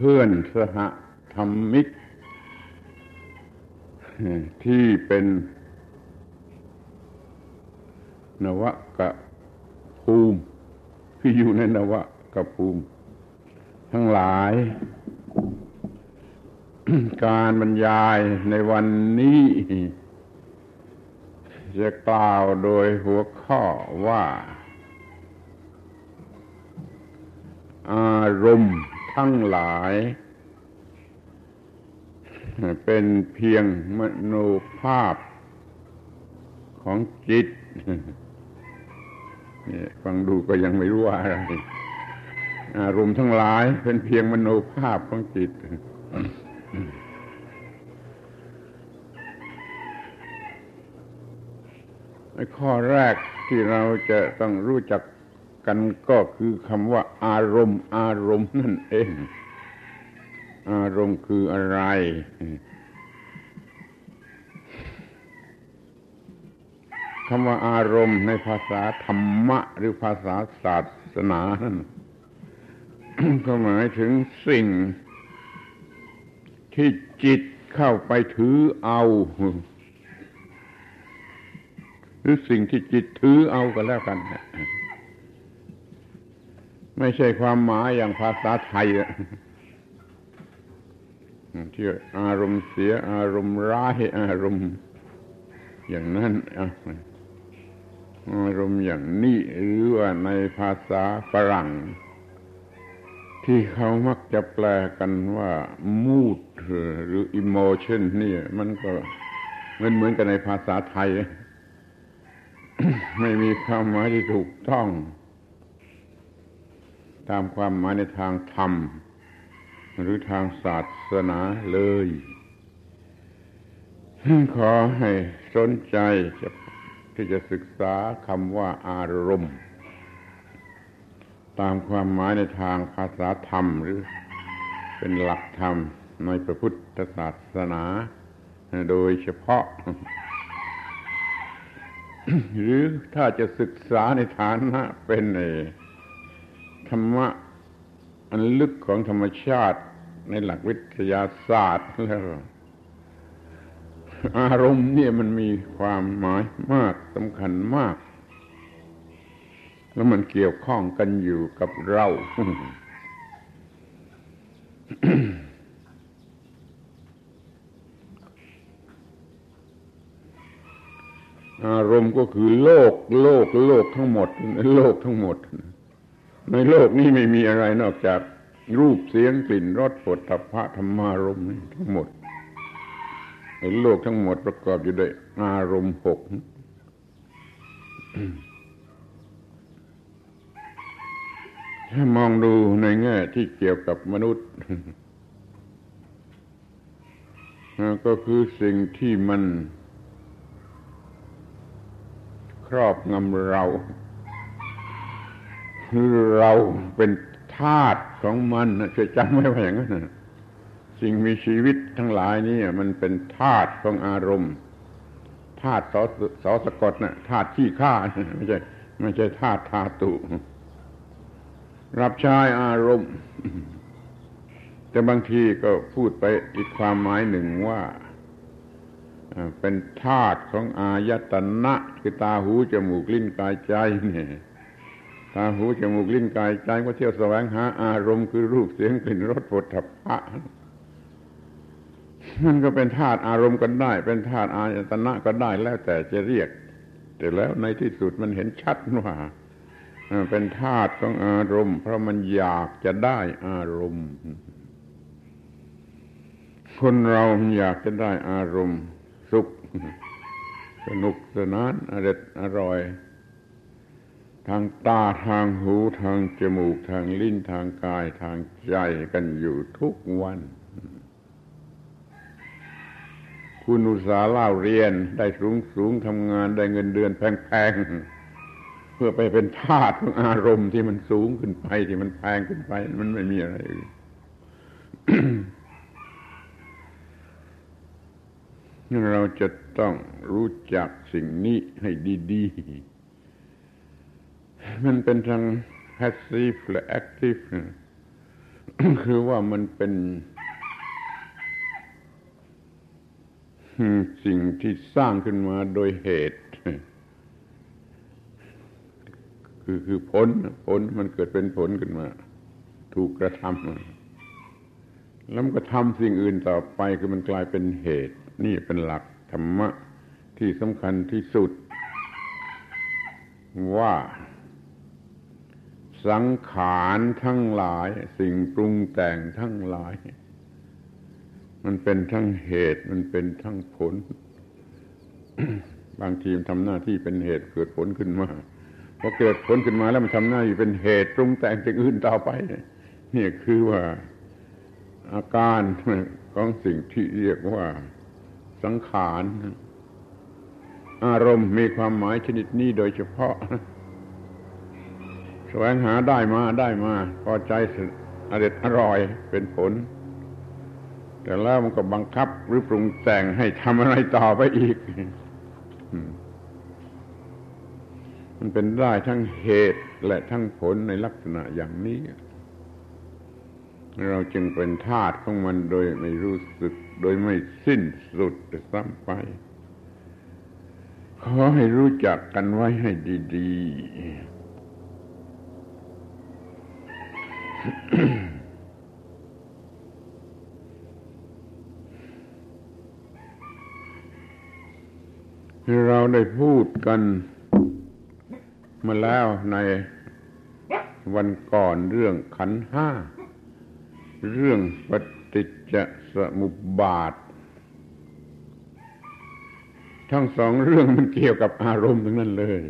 เพื่อนสหธรรมิก ที่เป็น นวกะภูมิที่อยู่ในนวกะภูมิ ทั้งหลาย การบรรยายในวันนี้ จะกล่าวโดยหัวข้อว่า อารมณ์ ทั้งหลาย เป็นเพียงมโนภาพของจิตนี่ฟังดูก็ยังไม่รู้ว่าอะไร อารมณ์ทั้งหลายเป็นเพียงมโนภาพของจิต ข้อแรกที่เราจะต้องรู้จัก กันก็คือคำว่า อารมณ์ อารมณ์นั่นเอง อารมณ์คืออะไร คำว่าอารมณ์ในภาษาธรรมะ หรือภาษาศาสนานั่นก็หมายถึงสิ่ง ที่จิตเข้าไปถือเอาหรือสิ่งที่จิตถือเอาก็แล้วกัน ไม่ใช่ความหมายอย่างภาษาไทยที่อารมณ์เสียอารมณ์ร้ายอารมณ์อย่างนั้นอารมณ์อย่างนี้หรือว่าในภาษาฝรั่ง ที่เขามักจะแปลกันว่า mood หรือ emotion นี่มันก็มือนเหมือนกันในภาษาไทย ไม่มีความหมายที่ถูกต้อง ตามความหมายในทางธรรม หรือทางศาสนาเลย ขอให้สนใจที่จะศึกษาคำว่าอารมณ์ ตามความหมายในทางภาษาธรรม หรือเป็นหลักธรรมในพระพุทธศาสนา โดยเฉพาะ หรือถ้าจะศึกษาในฐานะเป็นใน ธรรมะอันลึกของธรรมชาติในหลักวิทยาศาสตร์แล้วอารมณ์เนี่ยมันมีความหมายมากสำคัญมาก แล้วมันเกี่ยวข้องกันอยู่กับเรา อารมณ์ก็คือโลก โลก โลกทั้งหมด โลกทั้งหมด ในโลกนี้ไม่มีอะไรนอกจากรูปเสียงกลิ่นรสผลพระธรรมารมณ์ทั้งหมด ในโลกทั้งหมดประกอบอยู่ด้วยอารมณ์หกถ้ามองดูในแง่ที่เกี่ยวกับมนุษย์ ก็คือสิ่งที่มัน ครอบงำเรา เราเป็นทาสของมันช่วยจำไว้ว่าอย่างนั้นสิ่งมีชีวิตทั้งหลายนี่มันเป็นธาตุของอารมณ์ธาตุสสสะกดนะ่ะธาตุขี้ข้าไม่ใช่ไม่ใช่ธาตุธาตุ รับใช้อารมณ์ แต่บางทีก็พูดไปอีกความหมายหนึ่งว่าเป็นธาตุของอายตนะคือตาหูจมูกลิ้นกายใจเนี่ย ตาหูจมูกลิ้นกายใจก็เที่ยวแสวงหาอารมณ์คือรูปเสียงกลิ่นรสผลถัพพะมันก็เป็นธาตุอารมณ์กันได้ เป็นธาตุอายตนะก็ได้แล้วแต่จะเรียก แต่แล้วในที่สุดมันเห็นชัดว่าเป็นธาตุของอารมณ์ เพราะมันอยากจะได้อารมณ์ คนเราอยากจะได้อารมณ์ สุข สนุกสนานอร่อยอร่อย ทางตาทางหูทางจมูกทางลิ้นทางกายทางใจกันอยู่ทุกวัน คุณอุตสาห์เล่าเรียนได้สูงสูงทำงานได้เงินเดือนแพงๆ เพื่อไปเป็นทาสของอารมณ์ที่มันสูงขึ้นไปที่มันแพงขึ้นไป มันไม่มีอะไรอื่นเราจะต้องรู้จักสิ่งนี้ให้ดี ๆ มันเป็นทาง passive และ active คือว่ามันเป็นสิ่งที่สร้างขึ้นมาโดยเหตุ คือคือผลผลมันเกิดเป็นผลขึ้นมา ถูกกระทำแล้วมันก็ทำสิ่งอื่นต่อไปคือมันกลายเป็นเหตุ นี่เป็นหลักธรรมะที่สำคัญที่สุด ว่า สังขารทั้งหลาย สิ่งปรุงแต่งทั้งหลาย มันเป็นทั้งเหตุมันเป็นทั้งผล บางทีมทำหน้าที่เป็นเหตุเกิดผลขึ้นมาพอเกิดผลขึ้นมาแล้วมันทำหน้าที่เป็นเหตุปรุงแต่งสิ่งอื่นต่อไปนี่คือว่าอาการของสิ่งที่เรียกว่าสังขาร อารมณ์มีความหมายชนิดนี้โดยเฉพาะ วงหาได้มาได้มา พอใจอร็ดอร่อยเป็นผล แต่แล้วมันก็บังคับหรือปรุงแต่งให้ทำอะไรต่อไปอีก มันเป็นได้ทั้งเหตุและทั้งผลในลักษณะอย่างนี้ เราจึงเป็นทาสของมันโดยไม่รู้สึก โดยไม่สิ้นสุดซ้ำไป ขอให้รู้จักกันไว้ให้ดี ๆ เราได้พูดกันมาแล้วในวันก่อนเรื่องขันห้า เรื่องปฏิจจสมุปบาท ทั้งสองเรื่องมันเกี่ยวกับอารมณ์ทั้งนั้นเลย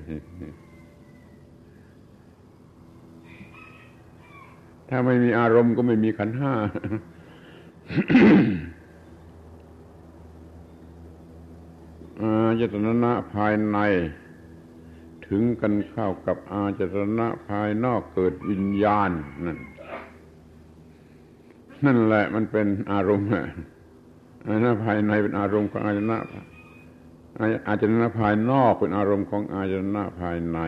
ถ้าไม่มีอารมณ์ก็ไม่มีขันห้าอาจตนะภายในถึงกันเข้ากับอาจตนะภายนอกเกิดวิญญาณนั่นนั่นแหละมันเป็นอารมณ์อาจตนะภายในเป็นอารมณ์ของอาจตนะอาจตนะภายนอกเป็นอารมณ์ของอาจตนะภายใน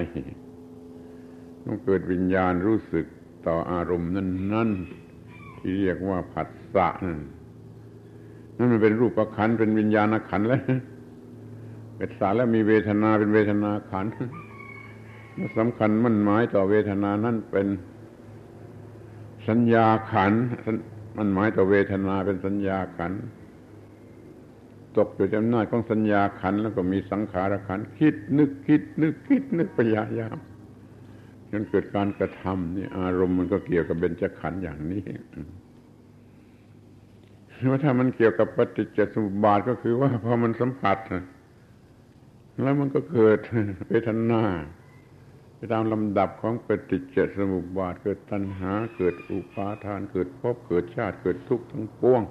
ต้องเกิดวิญญาณรู้สึก ต่ออารมณ์นั้นนั่นที่เรียกว่าผัสสะนั่นนั่นมันเป็นรูปขันเป็นวิญญาณขันแล้วเป็นสารแล้วมีเวทนาเป็นเวทนาขันสำคัญมันหมายต่อเวทนานั่นเป็นสัญญาขันมันหมายต่อเวทนาเป็นสัญญาขันตกอยู่ในอำนาจของสัญญาขันแล้วก็มีสังขารขันคิดนึกคิดนึกคิดนึกพยายาม จนเกิดการกระทำนี่อารมณ์มันก็เกี่ยวกับเบญจขันธ์อย่างนี้ว่าถ้ามันเกี่ยวกับปฏิจจสมุปบาทก็คือว่าพอมันสัมผัสแล้วมันก็เกิดเวทนาไปตามลำดับของปฏิจจสมุปบาท เกิดตัณหา เกิดอุปาทาน เกิดภพเกิดชาติเกิดทุกข์ทั้งปวง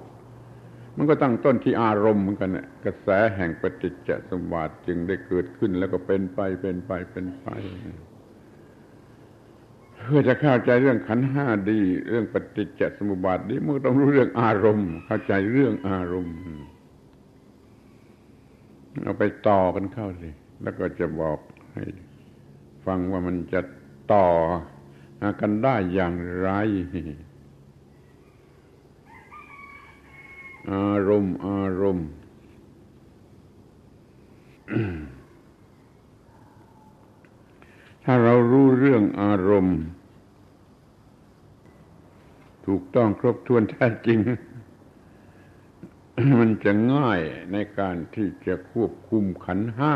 มันก็ตั้งต้นที่อารมณ์เหมือนกันเนี่ยกระแสแห่งปฏิจจสมุปบาทจึงได้เกิดขึ้นแล้วก็เป็นไปเป็นไปเป็นไป เพื่อจะเข้าใจเรื่องขันห้าดี เรื่องปฏิจจสมุปบาทดีมันต้องรู้เรื่องอารมณ์ เข้าใจเรื่องอารมณ์เอาไปต่อกันเข้าสิแล้วก็จะบอกให้ ฟังว่ามันจะต่อกันได้อย่างไรอารมณ์อารมณ์ถ้าเรารู้เรื่องอารมณ์ ถูกต้องครบถ้วนแท้จริง มันจะง่ายในการที่จะควบคุมขันห้า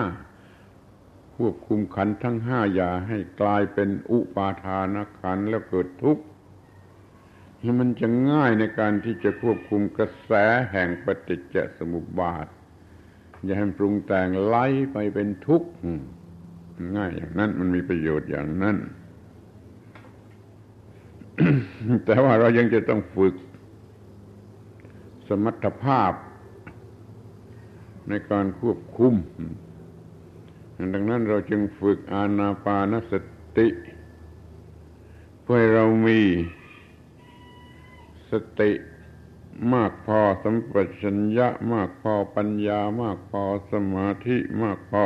ควบคุมขันทั้งห้าอย่าให้กลายเป็นอุปาทานขันแล้วเกิดทุกข์มันจะง่ายในการที่จะควบคุมกระแสแห่งปฏิจจสมุปบาท อย่าให้ปรุงแต่งไล่ไปเป็นทุกข์ง่ายอย่างนั้นมันมีประโยชน์อย่างนั้น แต่ว่าเรายังจะต้องฝึก สมรรถภาพ ในการควบคุม ดังนั้นเราจึงฝึกอานาปานสติ เพื่อเรามีสติมากพอสัมปชัญญะมากพอปัญญามากพอสมาธิมากพอ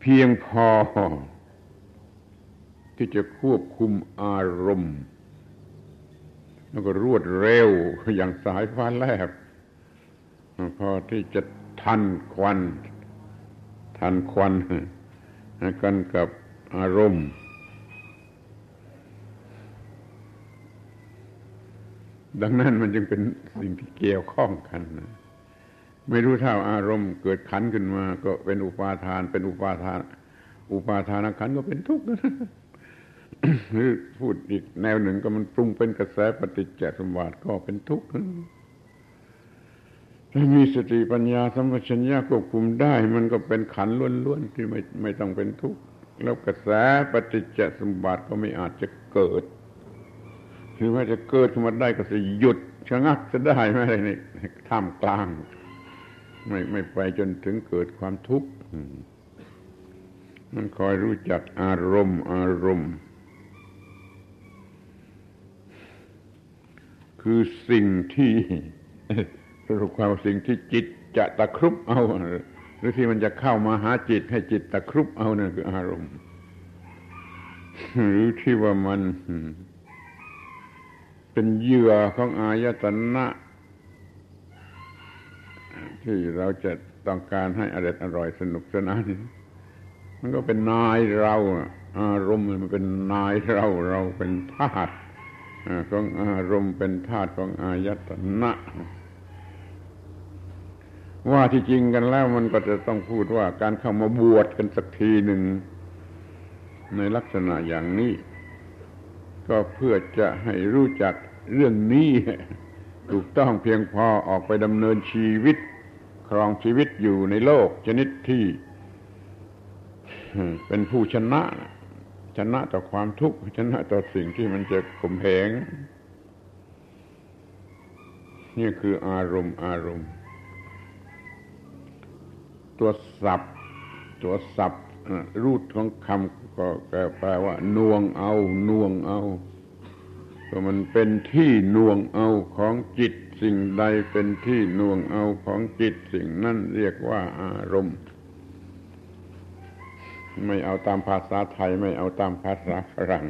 เพียงพอ ที่จะควบคุมอารมณ์ แล้วก็รวดเร็วอย่างสายฟ้าแลบพอที่จะทันควัน ทันควันกันกับอารมณ์ดังนั้นมันจึงเป็นสิ่งที่เกี่ยวข้องกันนะไม่รู้เท่าอารมณ์เกิดขันขึ้นมา ก็เป็นอุปาทาน เป็นอุปาทาน อุปาทานขันก็เป็นทุกข์ หรือพูดอีกแนวหนึ่งก็มันปรุงเป็นกระแสปฏิจจสมบัติก็เป็นทุกข์มีสติปัญญาสัมปชัญญะควบคุมได้ มันก็เป็นขันล้วนๆที่ไม่ไม่ต้องเป็นทุกข์แล้วกระแสปฏิจจสมบัติก็ไม่อาจจะเกิดหรือว่าจะเกิดขึ้นมาได้ก็จะหยุดชะงักจะได้ไม่ได้ในท่ามกลาง ไม่ไม่ไปจนถึงเกิดความทุกข์มันคอยรู้จักอารมณ์อารมณ์ คือสิ่งที่สรุปความสิ่งที่จิตจะตะครุบเอา หรือที่มันจะเข้ามาหาจิตให้จิตตะครุบเอานั่นคืออารมณ์ หรือที่ว่ามันเป็นเหยื่อของอายตนะ ที่เราจะต้องการให้อร่อยอร่อยสนุกสนานมันก็เป็นนายเรา อารมณ์มันเป็นนายเราเราเป็นทาส ของอารมณ์เป็นทาสของอายตนะ ว่าที่จริงกันแล้วมันก็จะต้องพูดว่าการเข้ามาบวชกันสักทีหนึ่ง ในลักษณะอย่างนี้ ก็เพื่อจะให้รู้จักเรื่องนี้ถูกต้องเพียงพอออกไปดำเนินชีวิต ครองชีวิตอยู่ในโลกชนิดที่ เป็นผู้ชนะ ชนะต่อความทุกข์ชนะต่อสิ่งที่มันจะข่มเหงนี่คืออารมณ์อารมณ์ ตัวสับตัวสับรูดของคำก็แปลว่าน่วงเอาน่วงเอาก็มันเป็นที่น่วงเอาของจิตสิ่งใดเป็นที่น่วงเอาของจิตสิ่งนั้นเรียกว่าอารมณ์ ไม่เอาตามภาษาไทย ไม่เอาตามภาษาฝรั่ง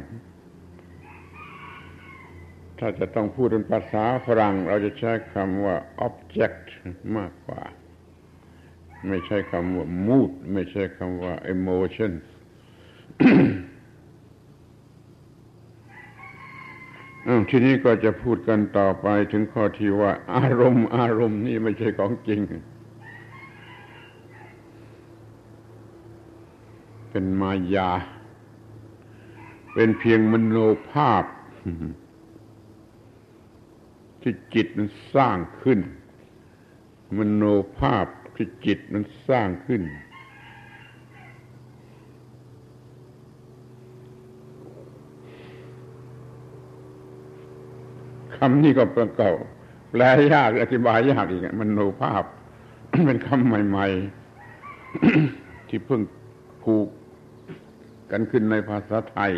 ถ้าจะต้องพูดเป็นภาษาฝรั่ง เราจะใช้คำว่า object มากกว่า ไม่ใช่คำว่า mood ไม่ใช่คำว่า emotion ทีนี้ก็จะพูดกันต่อไปถึงข้อที่ว่า อารมณ์ อารมณ์นี่ไม่ใช่ของจริง เป็นมายา เป็นเพียงมโนภาพ ที่จิตมันสร้างขึ้น มโนภาพที่จิตมันสร้างขึ้น คำนี้ก็ประกอบแปลยากอธิบายยากอีกมันโนภาพ เป็นคำใหม่ ๆ ที่เพิ่งผูก กันขึ้นในภาษาไทย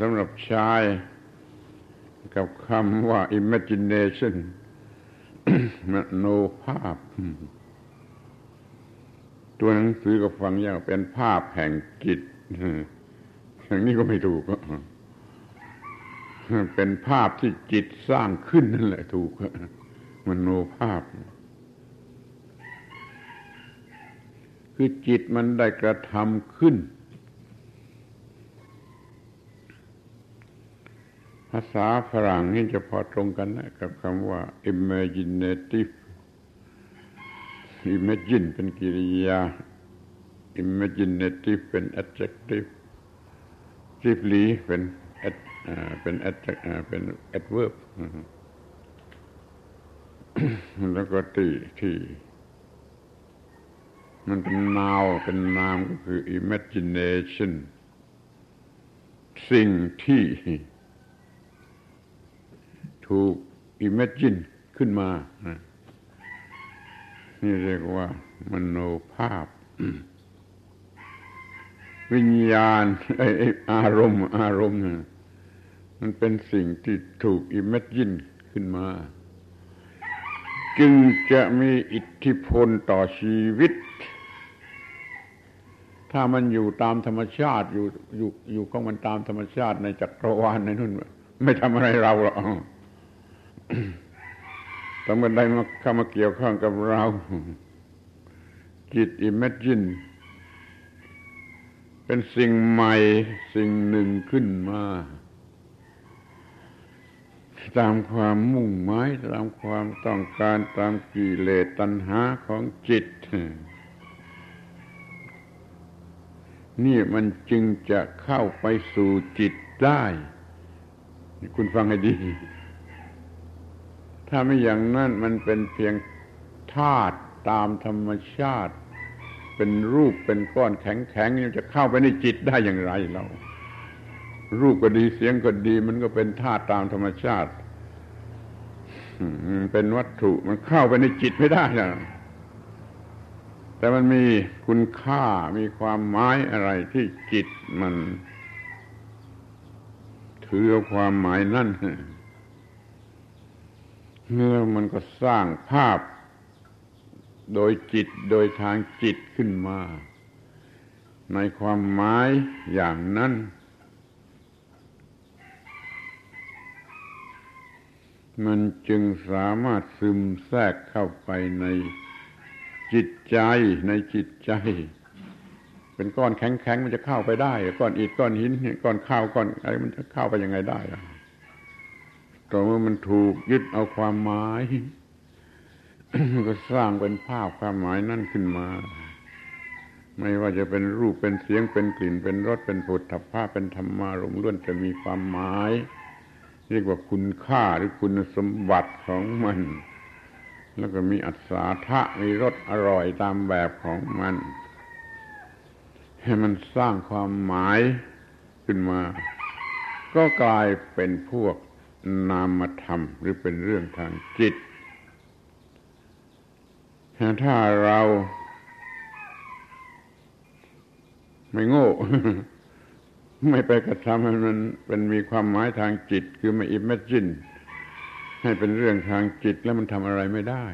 สำหรับใช้กับคำว่า imagination มโนภาพ ตัวหนังสือก็ฟังยากเป็นภาพแห่งจิตอย่างนี้ก็ไม่ถูกเป็นภาพที่จิตสร้างขึ้นนั่นแหละถูกมโนภาพ คือจิตมันได้กระทำขึ้น ภาษาฝรั่งนี่จะพอตรงกันนะกับคำว่า imaginative imagine เป็นกิริยา imaginative เป็น adjective lively เป็นเป็น adject เป็น adverb แล้วก็ตีที่ มันเป็นนาวเป็นนามก็คือ imagination สิ่งที่ ถูก imagine ขึ้นมานี่เรียกว่ามโนภาพ วิญญาณอารมณ์ อารมณ์มันเป็นสิ่งที่ถูก imagine ขึ้นมา จึงจะมีอิทธิพลต่อชีวิต ถ้ามันอยู่ตามธรรมชาติอยู่อยู่อยู่ของมันตามธรรมชาติในจักรวาลในนู่น ไม่ทำอะไรเราหรอก ต้องมันได้มาเข้ามาเกี่ยวข้องกับเรา จิตอิมเมจินเป็นสิ่งใหม่สิ่งหนึ่งขึ้นมา ตามความมุ่งหมายตามความต้องการตามกิเลสตัณหาของจิต นี่มันจึงจะเข้าไปสู่จิตได้ คุณฟังให้ดี ถ้าไม่อย่างนั้นมันเป็นเพียงธาตุตามธรรมชาติ เป็นรูปเป็นก้อนแข็งๆจะเข้าไปในจิตได้อย่างไรเรา รูปก็ดีเสียงก็ดี มันก็เป็นธาตุตามธรรมชาติเป็นวัตถุมันเข้าไปในจิตไม่ได้นะแต่มันมีคุณค่ามีความหมายอะไรที่จิตมัน ถือเอาความหมายนั่น เมื่อมันก็สร้างภาพ โดยจิตโดยทางจิตขึ้นมา ในความหมายอย่างนั้น มันจึงสามารถซึมแทรกเข้าไปในจิตใจในจิตใจเป็นก้อนแข็งๆ มันจะเข้าไปได้ ก้อนอิฐก้อนหินก้อนข้าวก้อนอะไรมันจะเข้าไปยังไงได้ ต่อเมื่อมันถูกยึดเอาความหมายก็สร้างเป็นภาพความหมายนั่นขึ้นมา ไม่ว่าจะเป็นรูปเป็นเสียงเป็นกลิ่น เป็นรสเป็นผลถัพพะเป็นธรรมารมล้วนจะมีความหมาย เรียกว่าคุณค่าหรือคุณสมบัติของมัน แล้วก็มีอัศทะมีรสอร่อยตามแบบของมัน ให้มันสร้างความหมายขึ้นมา ก็กลายเป็นพวก นามธรรมหรือเป็นเรื่องทางจิต ถ้าเราไม่โง่ ไม่ไปกระทำให้มันเป็นมีความหมายทางจิต คือไม่ imagineให้เป็นเรื่องทางจิตแล้วมันทำอะไรไม่ได้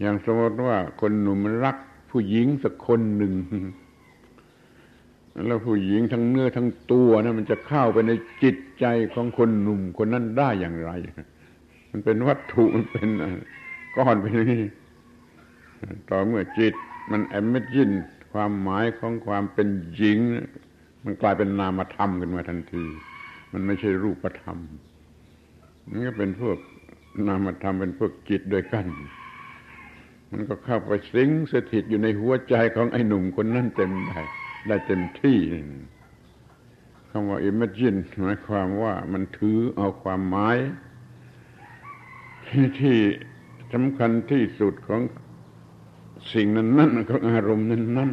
อย่างสมมติว่าคนหนุ่มมันรักผู้หญิงสักคนหนึ่ง แล้วผู้หญิงทั้งเนื้อทั้งตัวนะมันจะเข้าไปในจิตใจของคนหนุ่มคนนั้นได้อย่างไร มันเป็นวัตถุมันเป็นก้อนเป็นนี่ต่อเมื่อจิตมันแอมเมจินความหมายของความเป็นหญิง มันกลายเป็นนามธรรมขึ้นมาทันที มันไม่ใช่รูปธรรมนี่ก็เป็นพวกนามธรรมเป็นพวกจิตด้วยกัน มันก็เข้าไปสิงสถิตอยู่ในหัวใจของไอ้หนุ่มคนนั้นเต็มได้ ได้เต็มที่คำว่า imagine หมายความว่ามันถือเอาความหมาย ที่สำคัญที่สุดของสิ่งนั้นนั่นของอารมณ์นั้นนั่น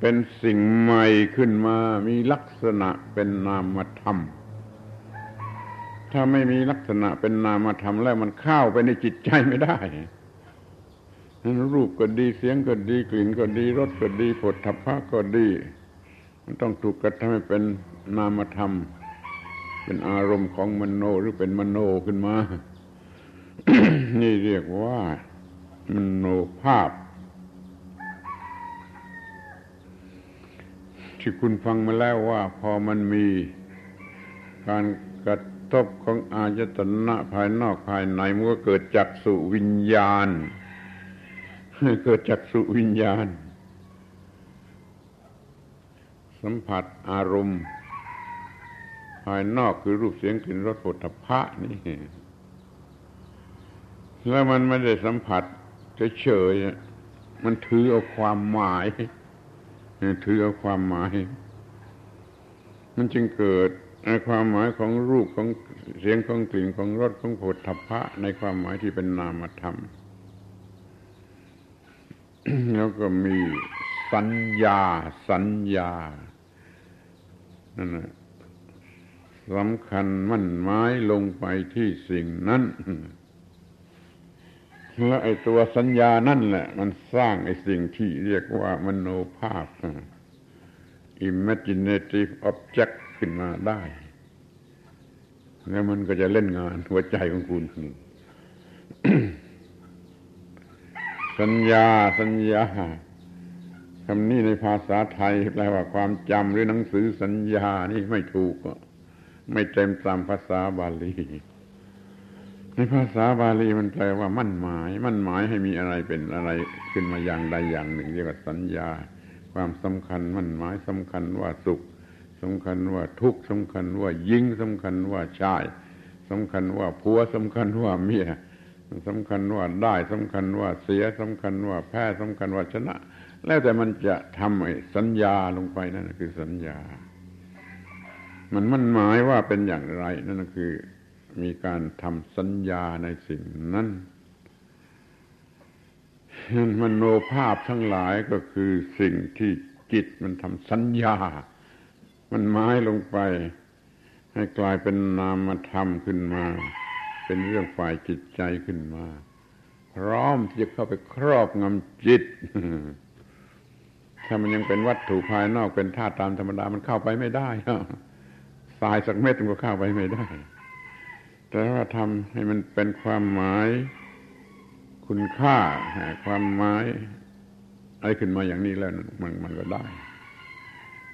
เป็นสิ่งใหม่ขึ้นมามีลักษณะเป็นนามธรรม ถ้าไม่มีลักษณะเป็นนามธรรมแล้วมันเข้าไปในจิตใจไม่ได้ รูปก็ดีเสียงก็ดีกลิ่นก็ดีรสก็ดีผลทัพพะก็ดี มันต้องถูกกระทำให้เป็นนามธรรม เป็นอารมณ์ของมโนหรือเป็นมโนขึ้นมา นี่เรียกว่ามโนภาพ ที่คุณฟังมาแล้วว่า พอมันมีการกระทบของอายตนะภายนอกภายในมันก็เกิดจากสุวิญญาณ เกิดจากสุวิญญาณ สัมผัสอารมณ์ ภายนอกคือรูปเสียงกลิ่นรสผลิภัณนี่แล้วมันไม่ได้สัมผัสเฉยๆมันถือเอาความหมายถือเอาความหมาย มันจึงเกิดในความหมายของรูปของเสียงของกลิ่นของรสของโผฏฐัพะในความหมายที่เป็นนามธรรม แล้วก็มีสัญญา สัญญานั่นแหละสำคัญมั่นหมายลงไปที่สิ่งนั้นและไอ้ตัวสัญญานั่นแหละ มันสร้างไอ้สิ่งที่เรียกว่ามโนภาพ imaginative object ขึ้นมาได้ แล้วมันก็จะเล่นงานหัวใจของคุณ สัญญา สัญญาคำนี้ในภาษาไทยแปลว่าความจำหรือหนังสือสัญญานี่ไม่ถูก ไม่เต็มตามภาษาบาลี ในภาษาบาลีมันแปลว่ามั่นหมาย มั่นหมายให้มีอะไรเป็นอะไรขึ้นมาอย่างใดอย่างหนึ่ง เรียกว่าสัญญา ความสำคัญ มั่นหมายสำคัญว่าสุขสำคัญว่าทุกข์สำคัญว่ายิงสำคัญว่าชายสำคัญว่าผัวสำคัญว่าเมีย สำคัญว่าได้สำคัญว่าเสียสำคัญว่าแพ้สำคัญว่าชนะ แล้วแต่มันจะทำสัญญาลงไปนั่นคือสัญญา มันมันหมายว่าเป็นอย่างไร นั่นคือมีการทำสัญญาในสิ่งนั้นนั่นมโนภาพทั้งหลายก็คือสิ่งที่จิตมันทำสัญญา มันหมายลงไป ให้กลายเป็นนามธรรมขึ้นมา เป็นเรื่องฝ่ายจิตใจขึ้นมา พร้อมที่จะเข้าไปครอบงำจิต ถ้ามันยังเป็นวัตถุภายนอกเป็นธาตุตามธรรมดามันเข้าไปไม่ได้ทรายสักเม็ดมันก็เข้าไปไม่ได้ แต่ว่าทำให้มันเป็นความหมายคุณค่าความหมายอะไรขึ้นมาอย่างนี้แล้วมันมันก็ได้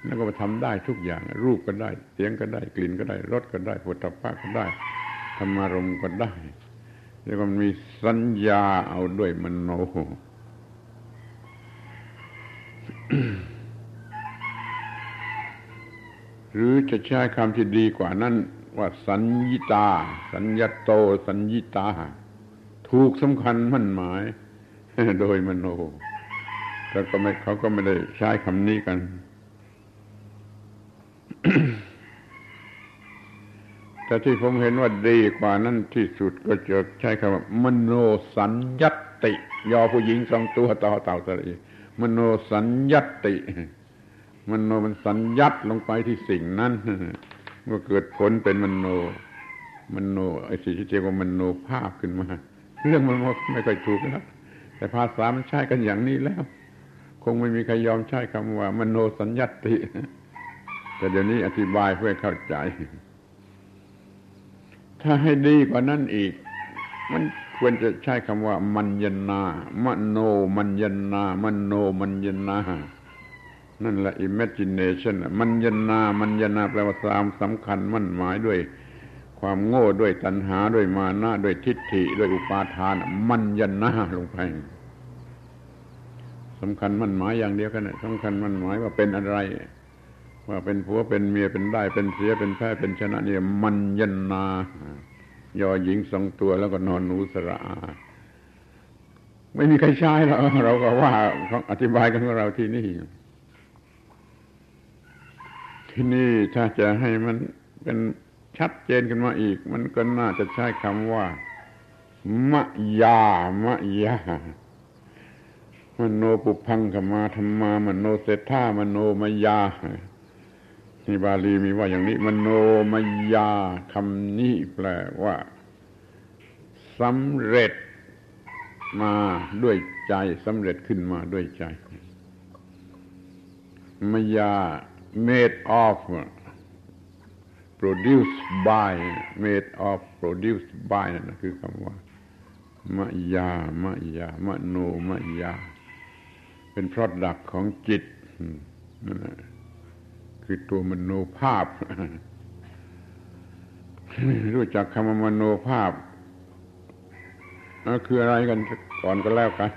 แล้วก็มาทำได้ทุกอย่าง รูปก็ได้ เสียงก็ได้ กลิ่นก็ได้ รสก็ได้ผลิตภัณฑ์ก็ได้ รรมารมก็ได้แล้วก็มีสัญญาเอาด้วยมโนหรือจะใช้คำที่ดีกว่านั้นว่าสัญญิตา สัญญโต สัญญิตา ถูกสำคัญมั่นหมาย โดยมโนแต่ก็ไม่เขาก็ไม่ได้ใช้คำนี้กัน แต่ที่ผมเห็นว่าดีกว่านั้นที่สุดก็จะใช้คำว่ามโนสัญญติ ยอผู้หญิงสองตัวต่อเต่าตะลีมโนสัญญติมโนมันสัญญัตลงไปที่สิ่งนั้นเมื่อเกิดผลเป็นมโนมโนไอ้สิ่งที่เรียกว่ามโนภาพขึ้นมา เรื่องมันไม่ค่อยถูกนะแต่ภาษามันใช้กันอย่างนี้แล้ว คงไม่มีใครยอมใช้คำว่ามโนสัญญติแต่เดี๋ยวนี้อธิบายเพื่อเข้าใจ ถ้าให้ดีกว่านั้นอีก มันควรจะใช้คำว่า มัญญนามโนมัญญนามโนมัญญนานั่นแหละ imagination มันยนามันยนาแปลว่าสามสำคัญมั่นหมายด้วย ความโง่ด้วยตัณหาด้วยมานะด้วยทิฏฐิด้วยอุปาทาน มันยนาลงไปสำคัญมั่นหมายอย่างเดียวกันสำคัญมั่นหมายว่าเป็นอะไร ว่าเป็นผัวเป็นเมียเป็นได้เป็นเสียเป็นแพ้เป็นชนะเนี่ยมันยนายอหญิงสองตัวแล้วก็นอนหนูสระอาไม่มีใครใช้แล้วเราก็ว่าอธิบายกันของเราที่นี่ ที่นี่ถ้าจะให้มันเป็นชัดเจนขึ้นมาอีก มันก็น่าจะใช้คำว่ามะยามะยามโนปุพังขมาธรรมามโนเศรษฐามโนมยา นี่บาลีมีว่าอย่างนี้ มโนมยาคำนี้แปลว่าสำเร็จมาด้วยใจสำเร็จขึ้นมาด้วยใจ มยา made of produced by made of produced by นั่นคือคำว่ามายามายามโนมายา เป็นพรอดักของจิตนั่นแหละ คือตัวมโนภาพ รู้จักคำว่ามโนภาพนั่นคืออะไรกันก่อนก็แล้วกัน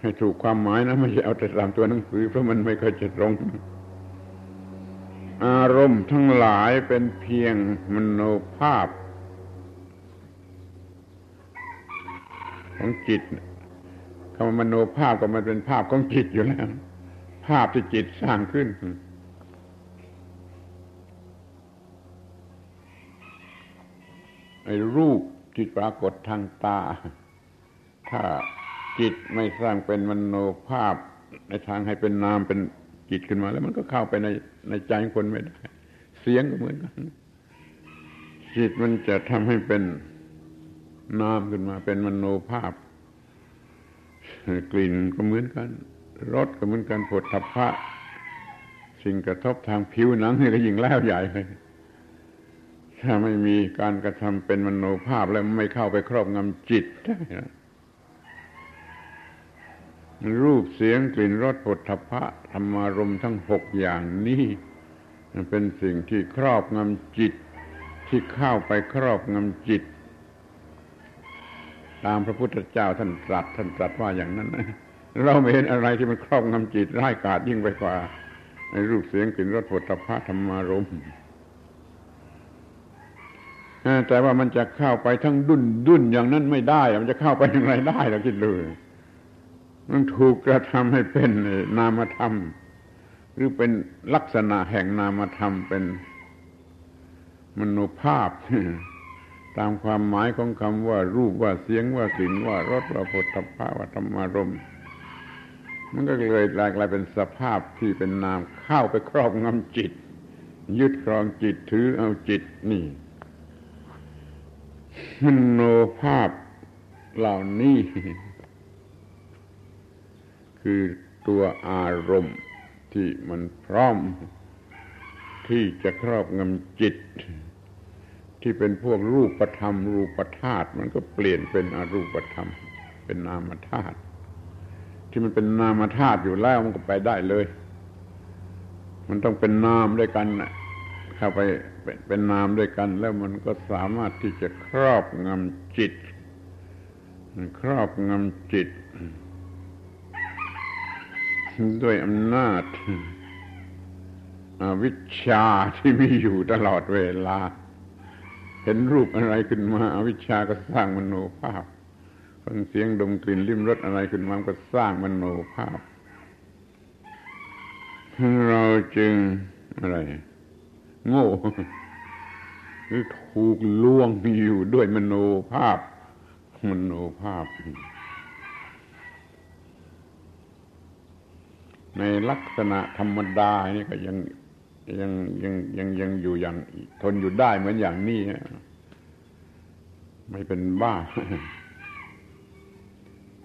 ให้ถูกความหมายนะไม่ใช่เอาแต่ตามตัวหนังสือเพราะมันไม่เคยจะตรง อารมณ์ทั้งหลายเป็นเพียงมโนภาพ ของจิตคำว่ามโนภาพก็มันเป็นภาพของจิตอยู่แล้ว ภาพที่จิตสร้างขึ้นไอ้ รูปที่ปรากฏทางตา ถ้าจิตไม่สร้างเป็นมโนภาพ ในทางให้เป็นนามเป็นจิตขึ้นมา แล้วมันก็เข้าไปในในใจคนไม่ได้ เสียงก็เหมือนกันจิตมันจะทำให้เป็นนามขึ้นมา เป็นมโนภาพ กลิ่นก็เหมือนกันรสก็เหมือนกันผดทัพพะสิ่งกระทบทางผิวหนังนี่ก็ยิ่งแล้วใหญ่เลย ถ้าไม่มีการกระทำเป็นมโนภาพแล้วไม่เข้าไปครอบงำจิตได้รูปเสียงกลิ่นรสผลทพะธรรมารมทั้งหกอย่างนี้เป็นสิ่งที่ครอบงำจิต ที่เข้าไปครอบงำจิต ตามพระพุทธเจ้าท่านตรัสท่านตรัสว่าอย่างนั้นนะเราไม่เห็นอะไรที่มันครอบงำจิตร้ายกาจยิ่งไปกว่าในรูปเสียงกลิ่นรสผลพระธรรมารม แต่ว่ามันจะเข้าไปทั้งดุนดุนอย่างนั้นไม่ได้ มันจะเข้าไปอย่างไรได้เราคิดดูมันถูกกระทำให้เป็นนามธรรม หรือเป็นลักษณะแห่งนามธรรมเป็นมโนภาพ ตามความหมายของคำว่ารูปว่าเสียงว่ากลิ่นว่ารสว่าผลตภะว่าธรรมารมมันก็เลยกลายเป็นสภาพที่เป็นนามเข้าไปครอบงำจิต ยึดครองจิตถือเอาจิตนี่ มโนภาพเหล่านี้ คือตัวอารมณ์ที่มันพร้อม ที่จะครอบงำจิต ที่เป็นพวกรูปธรรม รูปธาตุมันก็เปลี่ยนเป็นอรูปธรรม เป็นนามธาตุที่มันเป็นนามธาตุอยู่แล้วมันก็ไปได้เลย มันต้องเป็นนามด้วยกันเข้าไป เป็นนามด้วยกัน แล้วมันก็สามารถที่จะครอบงำจิต ครอบงำจิต ด้วยอำนาจอวิชชาที่มีอยู่ตลอดเวลา เห็นรูปอะไรขึ้นมาอาวิชชาก็สร้างมโนภาพฟังเสียงดมกลิ่นลิ้มรสอะไรขึ้นมาก็สร้างมโนภาพเราจึงอะไร โง่หรือถูกลวงอยู่ด้วยมโนภาพ มโนภาพ ในลักษณะธรรมดานี่ก็ยังยังยังยังยังอยู่อย่างทนอยู่ได้เหมือนอย่างนี้ไม่เป็นบ้า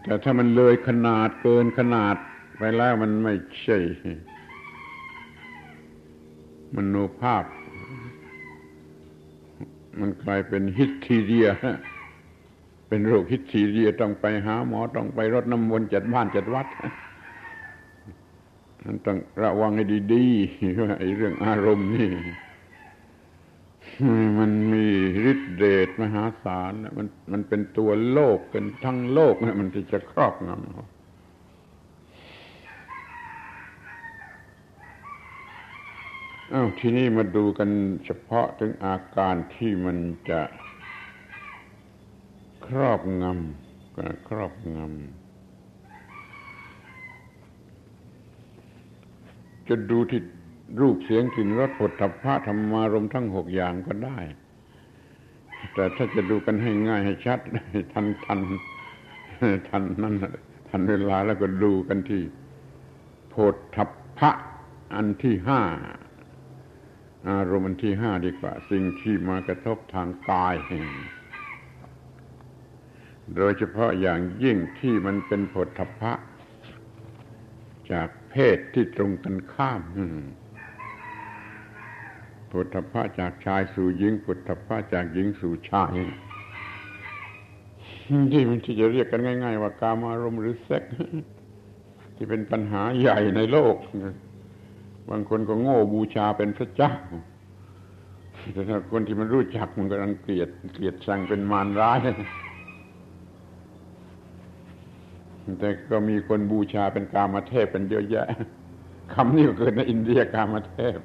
แต่ถ้ามันเลยขนาดเกินขนาดไปแล้วมันไม่ใช่ มโนภาพ มันกลายเป็นฮิสทีเรีย เป็นโรคฮิสทีเรียต้องไปหาหมอต้องไปรดน้ำมนต์จัดบ้านจัดวัดมันต้องระวังให้ดีๆว่าไอ้เรื่องอารมณ์นี่ มันมีฤทธิเดชมหาศาลมันมันเป็นตัวโลกเป็นทั้งโลกมันจะครอบงำ อ้าวทีนี้มาดูกันเฉพาะถึงอาการที่มันจะครอบงำครอบงำจะดูที่รูปเสียงกลิ่นรสผลทพะธรรมารมทั้งหกอย่างก็ได้ แต่ถ้าจะดูกันให้ง่ายให้ชัดทันทันทันนั่นทันเวลาแล้วก็ดูกันที่โพธพะอันที่ห้า อารมณ์ที่ห้าดีกว่า สิ่งที่มากระทบทางกาย โดยเฉพาะอย่างยิ่งที่มันเป็นผลทพะ จากเพศที่ตรงกันข้ามผลทพะจากชายสู่หญิงผลทพะจากหญิงสู่ชายที่มันที่จะเรียกกันง่าย ๆ ว่ากามารมณ์หรือเซ็กที่เป็นปัญหาใหญ่ในโลก บางคนก็โง่บูชาเป็นพระเจ้าแต่ถ้าคนที่มันรู้จักมันก็รังเกียจเกลียดชังเป็นมารร้ายแต่ก็มีคนบูชาเป็นกามเทพเป็นเยอะแยะคำนี้ก็เกิดในอินเดียกามเทพ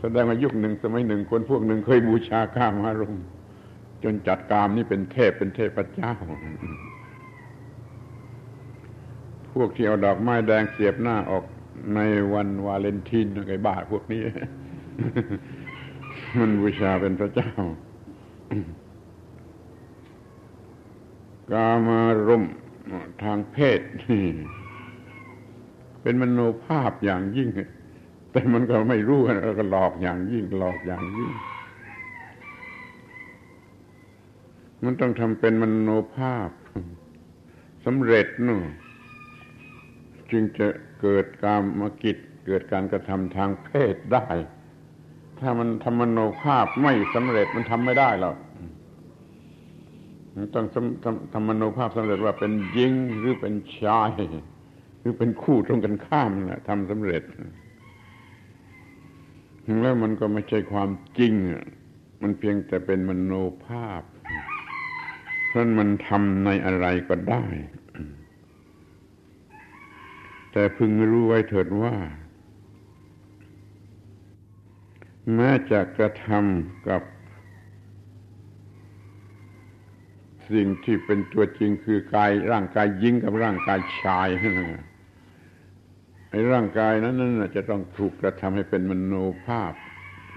แสดงว่ายุคหนึ่งสมัยหนึ่งคนพวกหนึ่งเคยบูชากามารมจนจัดกามนี่เป็นเทพเป็นเทพเจ้า พวกที่เอาดอกไม้แดงเสียบหน้าออก ในวันวาเลนทินไอ้บ้าพวกนี้ มันบูชาเป็นพระเจ้า กามารมทางเพศเป็นมโนภาพอย่างยิ่ง แต่มันก็ไม่รู้แล้วก็หลอกอย่างยิ่ง หลอกอย่างยิ่ง มันต้องทำเป็นมโนภาพสำเร็จนู่ จึงจะเกิดการมกิจเกิดการกระทำทางเพศได้ ถ้ามันทำมโนภาพไม่สำเร็จมันทำไม่ได้หรอกต้องทำมโนภาพสำเร็จว่าเป็นหญิงหรือเป็นชายคือเป็นคู่ตรงกันข้ามนะทำสำเร็จแล้วมันก็ไม่ใช่ความจริงมันเพียงแต่เป็นมโนภาพเพราะมันทำในอะไรก็ได้ แต่พึงรู้ไว้เถิดว่า แม้จะกระทำกับ สิ่งที่เป็นตัวจริงคือกายร่างกายยิงกับร่างกายชายไอ้ร่างกายนั้นนั่นจะต้องถูกกระทำให้เป็นมโนภาพ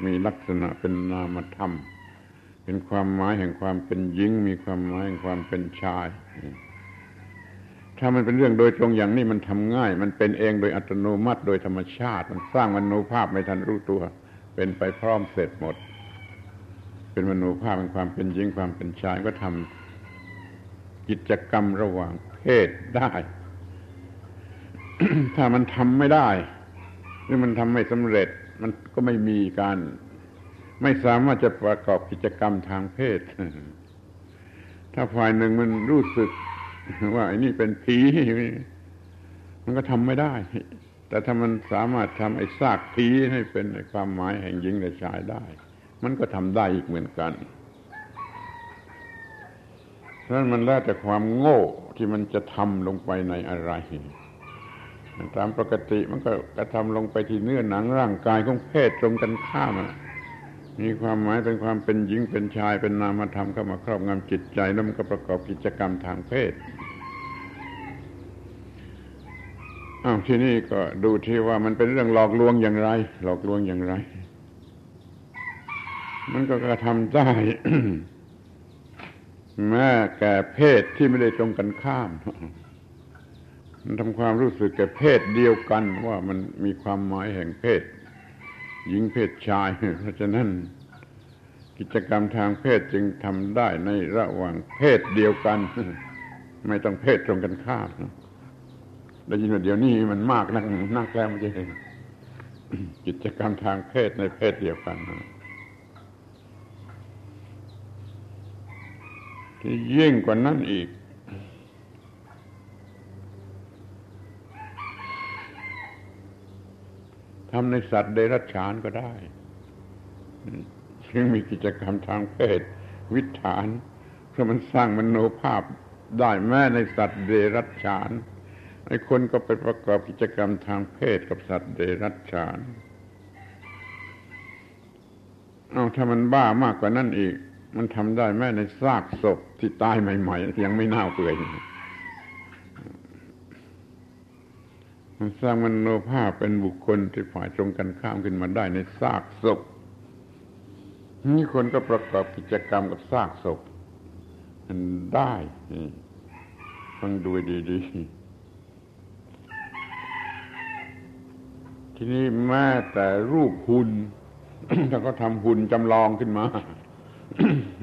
มีลักษณะเป็นนามธรรม เป็นความหมายแห่งความเป็นหญิง มีความหมายแห่งความเป็นชาย ถ้ามันเป็นเรื่องโดยตรงอย่างนี้มันทำง่าย มันเป็นเองโดยอัตโนมัติโดยธรรมชาติ มันสร้างมโนภาพไม่ทันรู้ตัว เป็นไปพร้อมเสร็จหมด เป็นมโนภาพเป็นความเป็นหญิงความเป็นชายก็ทำกิจกรรมระหว่างเพศได้ ถ้ามันทำไม่ได้ หรือมันทำไม่สำเร็จ มันก็ไม่มีการ ไม่สามารถจะประกอบกิจกรรมทางเพศ ถ้าฝ่ายหนึ่งมันรู้สึก ว่าไอ้นี่เป็นผีมันก็ทำไม่ได้ แต่ถ้ามันสามารถทำไอ้ซากผีให้เป็นความหมายแห่งหญิงและชายได้ มันก็ทำได้อีกเหมือนกันนั้นมันแล้วแต่ความโง่ที่มันจะทำลงไปในอะไรตามปกติมันก็กระทำลงไปที่เนื้อหนังร่างกายของเพศตรงกันข้าม มีความหมายเป็นความเป็นหญิงเป็นชายเป็นนามธรรมเข้ามาครอบงำจิตใจแล้วมันก็ประกอบกิจกรรมทางเพศอ้าวที่นี่ก็ดูที่ว่ามันเป็นเรื่องหลอกลวงอย่างไร หลอกลวงอย่างไร มันก็กระทำได้แม้แก่เพศที่ไม่ได้ตรงกันข้าม มันทำความรู้สึกแก่เพศเดียวกันว่ามันมีความหมายแห่งเพศ หญิงเพศชาย เพราะฉะนั้น กิจกรรมทางเพศจึงทำได้ในระหว่างเพศเดียวกัน ไม่ต้องเพศตรงกันข้ามได้ยินว่าเดี๋ยวนี้มันมากนักนักแล้วมันจะกิจกรรมทางเพศในเพศเดียวกันที่ยิ่งกว่านั้นอีก ทำในสัตว์เดรัจฉานก็ได้ซึ่งมีกิจกรรมทางเพศ วิถานเพราะมันสร้างมโนภาพได้แม้ในสัตว์เดรัจฉานไอ้คนก็ไปประกอบกิจกรรมทางเพศกับสัตว์เดรัจฉานเอาถ้ามันบ้ามากกว่านั้นอีก มันทำได้แม้ในซากศพที่ตายใหม่ ๆ ยังไม่น่าเปื่อยมัน สร้างมโนภาพเป็นบุคคลที่ฝ่ายตรงกันข้ามขึ้นมาได้ในซากศพนี่คนก็ประกอบกิจกรรมกับซากศพมันได้ฟังดูดีๆ ทีนี้แม้แต่รูปหุ่นถ้าก็ทำหุ่นจำลองขึ้นมา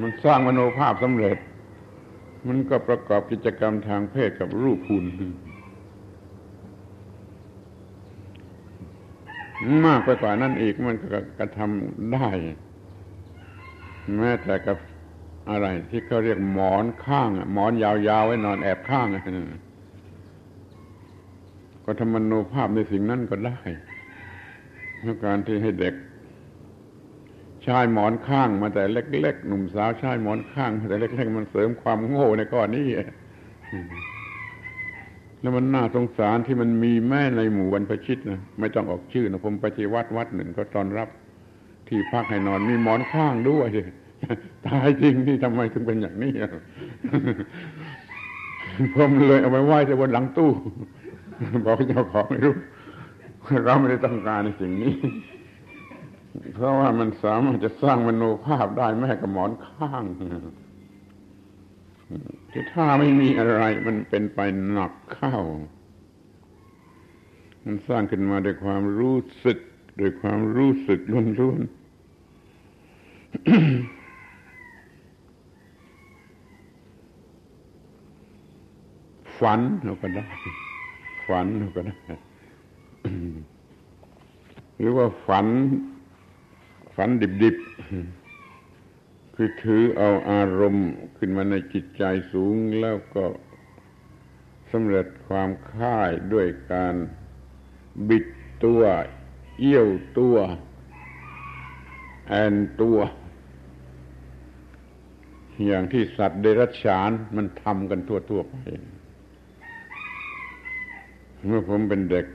มันสร้างมโนภาพสำเร็จ มันก็ประกอบกิจกรรมทางเพศกับรูปหุ่น มากไปกว่านั้นอีกมันก็กระทำได้ แม้แต่กับอะไรที่เขาเรียกหมอนข้างหมอนยาวๆไว้นอนแอบข้างก็ทำมโนภาพในสิ่งนั้นก็ได้เมื่อการที่ให้เด็กชายหมอนข้างมาแต่เล็กๆหนุ่มสาวชายหมอนข้างมาแต่เล็กๆมันเสริมความโง่ในก้อนนี้ แล้วมันน่าสงสารที่มันมีแม่ในหมู่บรรพชิตนะไม่ต้องออกชื่อนะผมไปที่วัดวัดหนึ่งก็ตอนรับ ที่พักให้นอนมีหมอนข้างด้วยตายจริงนี่ทำไมถึงเป็นอย่างนี้ผมเลยเอาไปไหว้ที่บนหลังตู้บอกเจ้าของไม่รู้เราไม่ได้ต้องการในสิ่งนี้ เพราะว่ามันสามารถจะสร้างมโนภาพได้แม้กับหมอนข้าง ที่ถ้าไม่มีอะไรมันเป็นไปหนักเข้า มันสร้างขึ้นมาด้วยความรู้สึกด้วยความรู้สึกล้วนๆฝันเราก็ได้ฝันเราก็ได้ หรือว่าฝัน ฝันดิบๆ คือถือเอาอารมณ์ขึ้นมาในจิตใจสูงแล้วก็สำเร็จความค่ายด้วยการบิดตัว เอี้ยวตัว แอนตัว อย่างที่สัตว์เดรัจฉานมันทำกันทั่วๆไป เมื่อผมเป็นเด็ก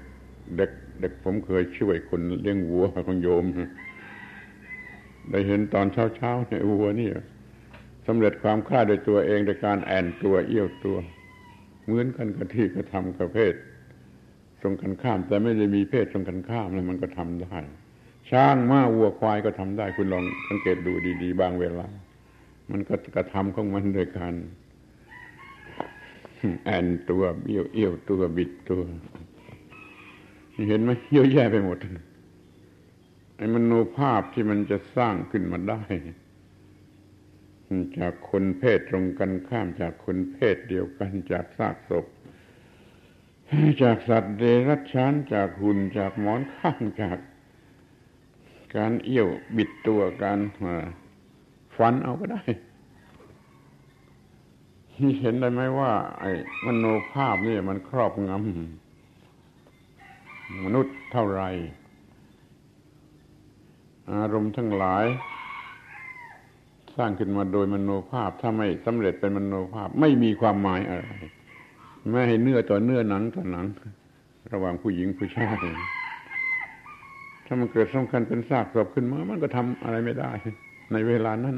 เด็กเด็กผมเคยช่วยคนเลี้ยงวัวของโยม ได้เห็นตอนเช้าๆในวัวนี่สำเร็จความค่าโดยตัวเองโดยการแอนตัวเอี้ยวตัว เหมือนกันกับที่กระทำกับเพศตรงกันข้าม แต่ไม่ได้มีเพศตรงกันข้ามแล้วมันก็ทำได้ช้างม้าวัวควายก็ทำได้คุณลองสังเกตดูดี ๆ บางเวลา มันก็กระทำของมันโดยการแอนตัวเบี้ยวเอี้ยวตัวบิดตัวเห็นไหมเยอะแยะไปหมด มโนภาพที่มันจะสร้างขึ้นมาได้ จากคนเพศตรงกันข้ามจากคนเพศเดียวกัน จากซากศพ จากสัตว์เดรัจฉานจากหุ่นจากหมอนข้างจากการเอี้ยวบิดตัวการฟันเอาก็ได้นี่เห็นได้ไหมว่า ไอ้มโนภาพนี่มันครอบงำมนุษย์เท่าไหร่ อารมณ์ทั้งหลาย สร้างขึ้นมาโดยมโนภาพ ถ้าไม่สำเร็จเป็นมโนภาพ ไม่มีความหมายอะไรไม่ให้เนื้อต่อเนื้อหนังต่อหนัง ระหว่างผู้หญิงผู้ชายถ้ามันเกิดสำคัญเป็นซากศพขึ้นมา มันก็ทำอะไรไม่ได้ ในเวลานั้น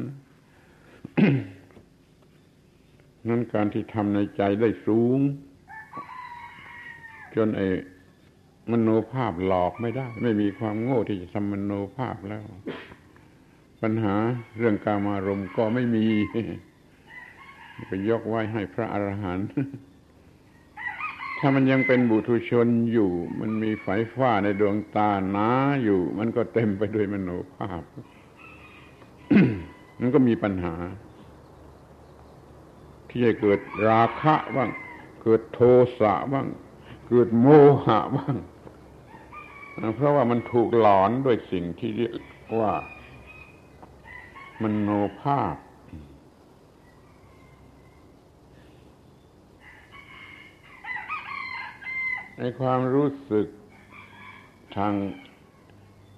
นั้นการที่ทำในใจได้สูง จนไอ มโนภาพหลอกไม่ได้ ไม่มีความโง่ที่จะทำมโนภาพแล้ว ปัญหาเรื่องการมารมก็ไม่มีก็ยกไว้ให้พระอรหันต์ถ้ามันยังเป็นบุตุชนอยู่ มันมีไฟฟ้าในดวงตาหนาอยู่ มันก็เต็มไปด้วยมโนภาพ มันก็มีปัญหา ที่จะเกิดราคะบ้าง เกิดโทสะบ้าง เกิดโมหะบ้าง เพราะว่ามันถูกหลอนด้วยสิ่งที่เรียกว่ามโนภาพ ในความรู้สึกทาง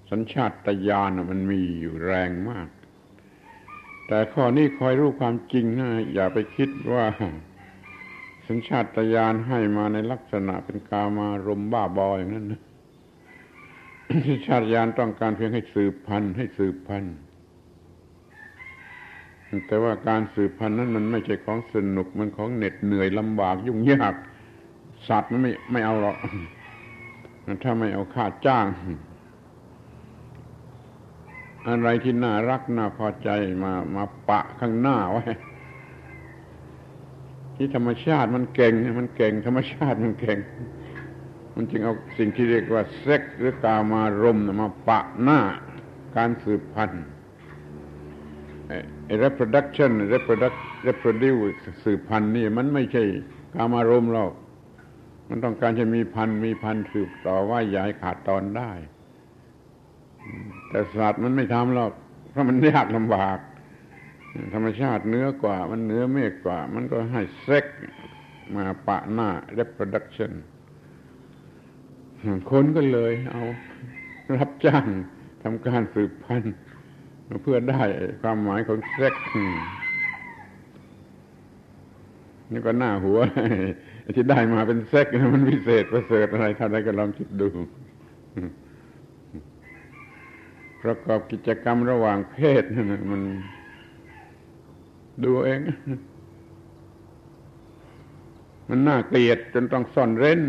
สัญชาตญาณมันมีอยู่แรงมาก แต่ข้อนี้คอยรู้ความจริงนะอย่าไปคิดว่า สัญชาตญาณให้มาในลักษณะเป็นกามารมบ้าบออย่างนั้นนะ สัญชาตญาณต้องการเพียงให้สืบพันธุ์ให้สืบพันธุ์แต่ว่าการสืบพันธุ์นั้นมันไม่ใช่ของสนุกมันของเหน็ดเหนื่อยลำบากยุ่งยากสัตว์มันไม่ไม่เอาหรอกถ้าไม่เอาค่าจ้าง อะไรที่น่ารักน่าพอใจมามาปะข้างหน้าไว้ที่ธรรมชาติมันเก่งมันเก่ง ธรรมชาติมันเก่ง มันจึงเอาสิ่งที่เรียกว่าเซ็กหรือกามารมมาปะหน้าการสืบพันธุ์ไอ้ reproduction reproduct reproduce สืบพันธุ์นี่มันไม่ใช่กามารมหรอก มันต้องการจะมีพันธุ์มีพันธุ์สืบต่อว่าอย่าให้ขาดตอนได้ แต่สัตว์มันไม่ทำหรอก เพราะมันยากลำบาก ธรรมชาติเนื้อกว่า มันเนื้อเมฆกว่า มันก็ให้เซ็กมาปะหน้า reproduction คนก็เลยเอารับจ้างทำการสืบพันธุ์เพื่อได้ความหมายของเซ็กนี่ก็น่าหัวที่ได้มาเป็นเซ็กซ์มันพิเศษประเสริฐอะไรท่านใดก็ลองคิดดูประกอบกิจกรรมระหว่างเพศนั่นมันดูเอง มันน่าเกลียดจนต้องซ่อนเร้น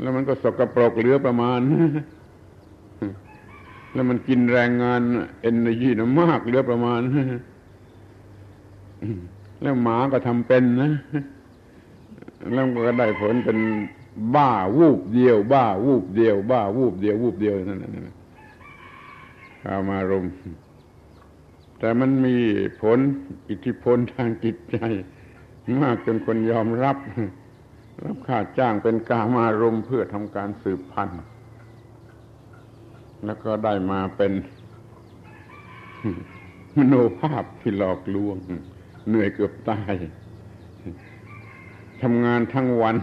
แล้วมันก็สกปรกเหลือประมาณ แล้วมันกินแรงงาน energy นะมากเหลือประมาณ แล้วหมาก็ทำเป็นนะ แล้วก็ได้ผลเป็นบ้าวูบเดียว บ้าวูบเดียว บ้าวูบเดียว วูบเดียวนั่นอามารมแต่มันมีผลอิทธิพลทางจิตใจ มากจนคนยอมรับ รับค่าจ้างเป็นกามารมเพื่อทำการสืบพันธุ์ แล้วก็ได้มาเป็น มโนภาพที่หลอกลวง เหนื่อยเกือบตายทำงานทั้งวัน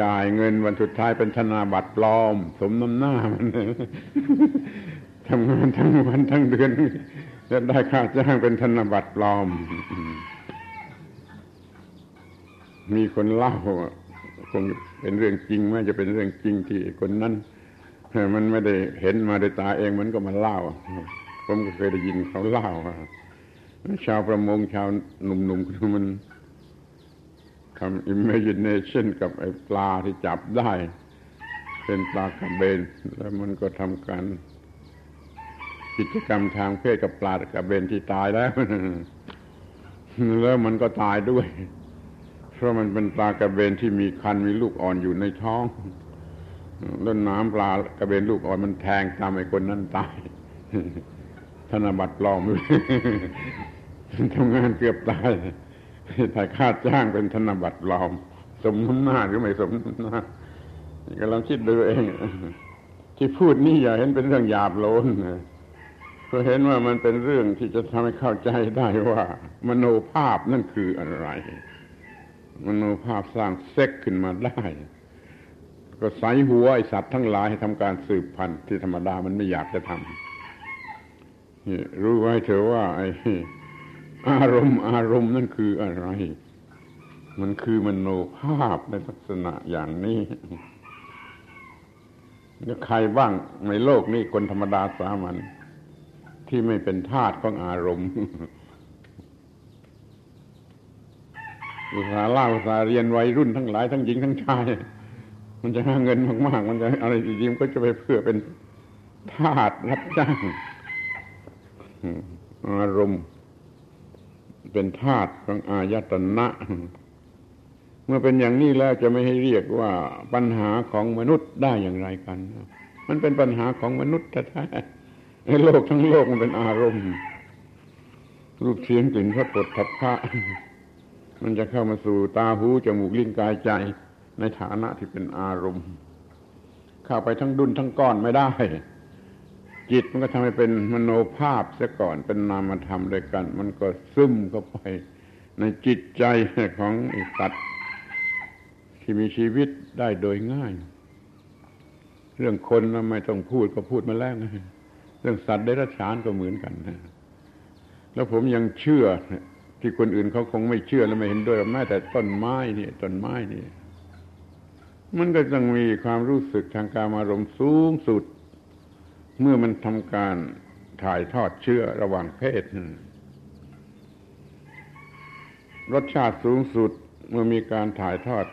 จ่ายเงินวันสุดท้ายเป็นธนาบัตรปลอม สมน้ำหน้ามันทำงานทั้งวันทั้งเดือนจะได้ค่าจ้างเป็นธนบัตรปลอม มีคนเล่าคงเป็นเรื่องจริงไม่จะเป็นเรื่องจริงที่คนนั้นมันไม่ได้เห็นมาด้วยตาเองมันก็มาเล่า ผมก็เคยได้ยินเขาเล่าว่าชาวประมงชาวหนุ่มๆมันทำ imagination กับไอ้ปลาที่จับได้ เป็นปลากระเบน แล้วมันก็ทำการกิจกรรมทางเพศกับปลากระเบนที่ตายแล้ว แล้วมันก็ตายด้วย เพราะมันเป็นปลากระเบนที่มีคันมีลูกอ่อนอยู่ในท้องแล้วน้ำปลากระเบนลูกอ่อนมันแทงตามไอ้คนนั้นตาย ธนบัตรปลอมทำงานเกือบตายถ่ายค่าจ้างเป็นธนบัตรปลอม สมน้ำหน้าหรือไม่สมน้ำหน้าก็ลองคิดดูเอง ที่พูดนี่อย่าเห็นเป็นเรื่องหยาบโลนนะเพราะเห็นว่ามันเป็นเรื่องที่จะทำให้เข้าใจได้ว่า มโนภาพนั่นคืออะไร มโนภาพสร้างเซ็กขึ้นมาได้ ก็ใส่หัวไอสัตว์ทั้งหลายให้ทำการสืบพันธุ์ที่ธรรมดามันไม่อยากจะทำรู้ไว้เถอะว่า ไออารมณ์อารมณ์นั่นคืออะไร มันคือมโนภาพในลักษณะอย่างนี้แล้วใครบ้างในโลกนี้คนธรรมดาสามัญที่ไม่เป็นทาสของอารมณ์ อุตสาห์ล่าอุตสาห์เรียนวัยรุ่นทั้งหลายทั้งหญิงทั้งชาย มันจะหาเงินมากๆ มันจะอะไรจริงๆก็จะไปเพื่อเป็นทาสรับจ้างอารมณ์ เป็นธาตุของอายตนะ เมื่อเป็นอย่างนี้แล้วจะไม่ให้เรียกว่าปัญหาของมนุษย์ได้อย่างไรกัน มันเป็นปัญหาของมนุษย์แท้ๆในโลกทั้งโลกมันเป็นอารมณ์ รูปเสียงกลิ่นรสปดทัพพะ มันจะเข้ามาสู่ตาหูจมูกลิ้นกายใจ ในฐานะที่เป็นอารมณ์ เข้าไปทั้งดุนทั้งก้อนไม่ได้ จิตมันก็ทำให้เป็นมโนภาพเสียก่อนเป็นนามธรรมด้วยกัน มันก็ซึมเข้าไปในจิตใจของสัตว์ที่มีชีวิตได้โดยง่าย เรื่องคนไม่ต้องพูดก็พูดมาแล้วเรื่องสัตว์ได้รัชานก็เหมือนกันนะแล้วผมยังเชื่อ ที่คนอื่นเขาคงไม่เชื่อและไม่เห็นด้วยแม้แต่ต้นไม้นี่ต้นไม้นี่ มันก็ต้องมีความรู้สึกทางการอารมณ์สูงสุด เมื่อมันทำการถ่ายทอดเชื้อระหว่างเพศรสชาติสูงสุดเมื่อมีการถ่ายทอด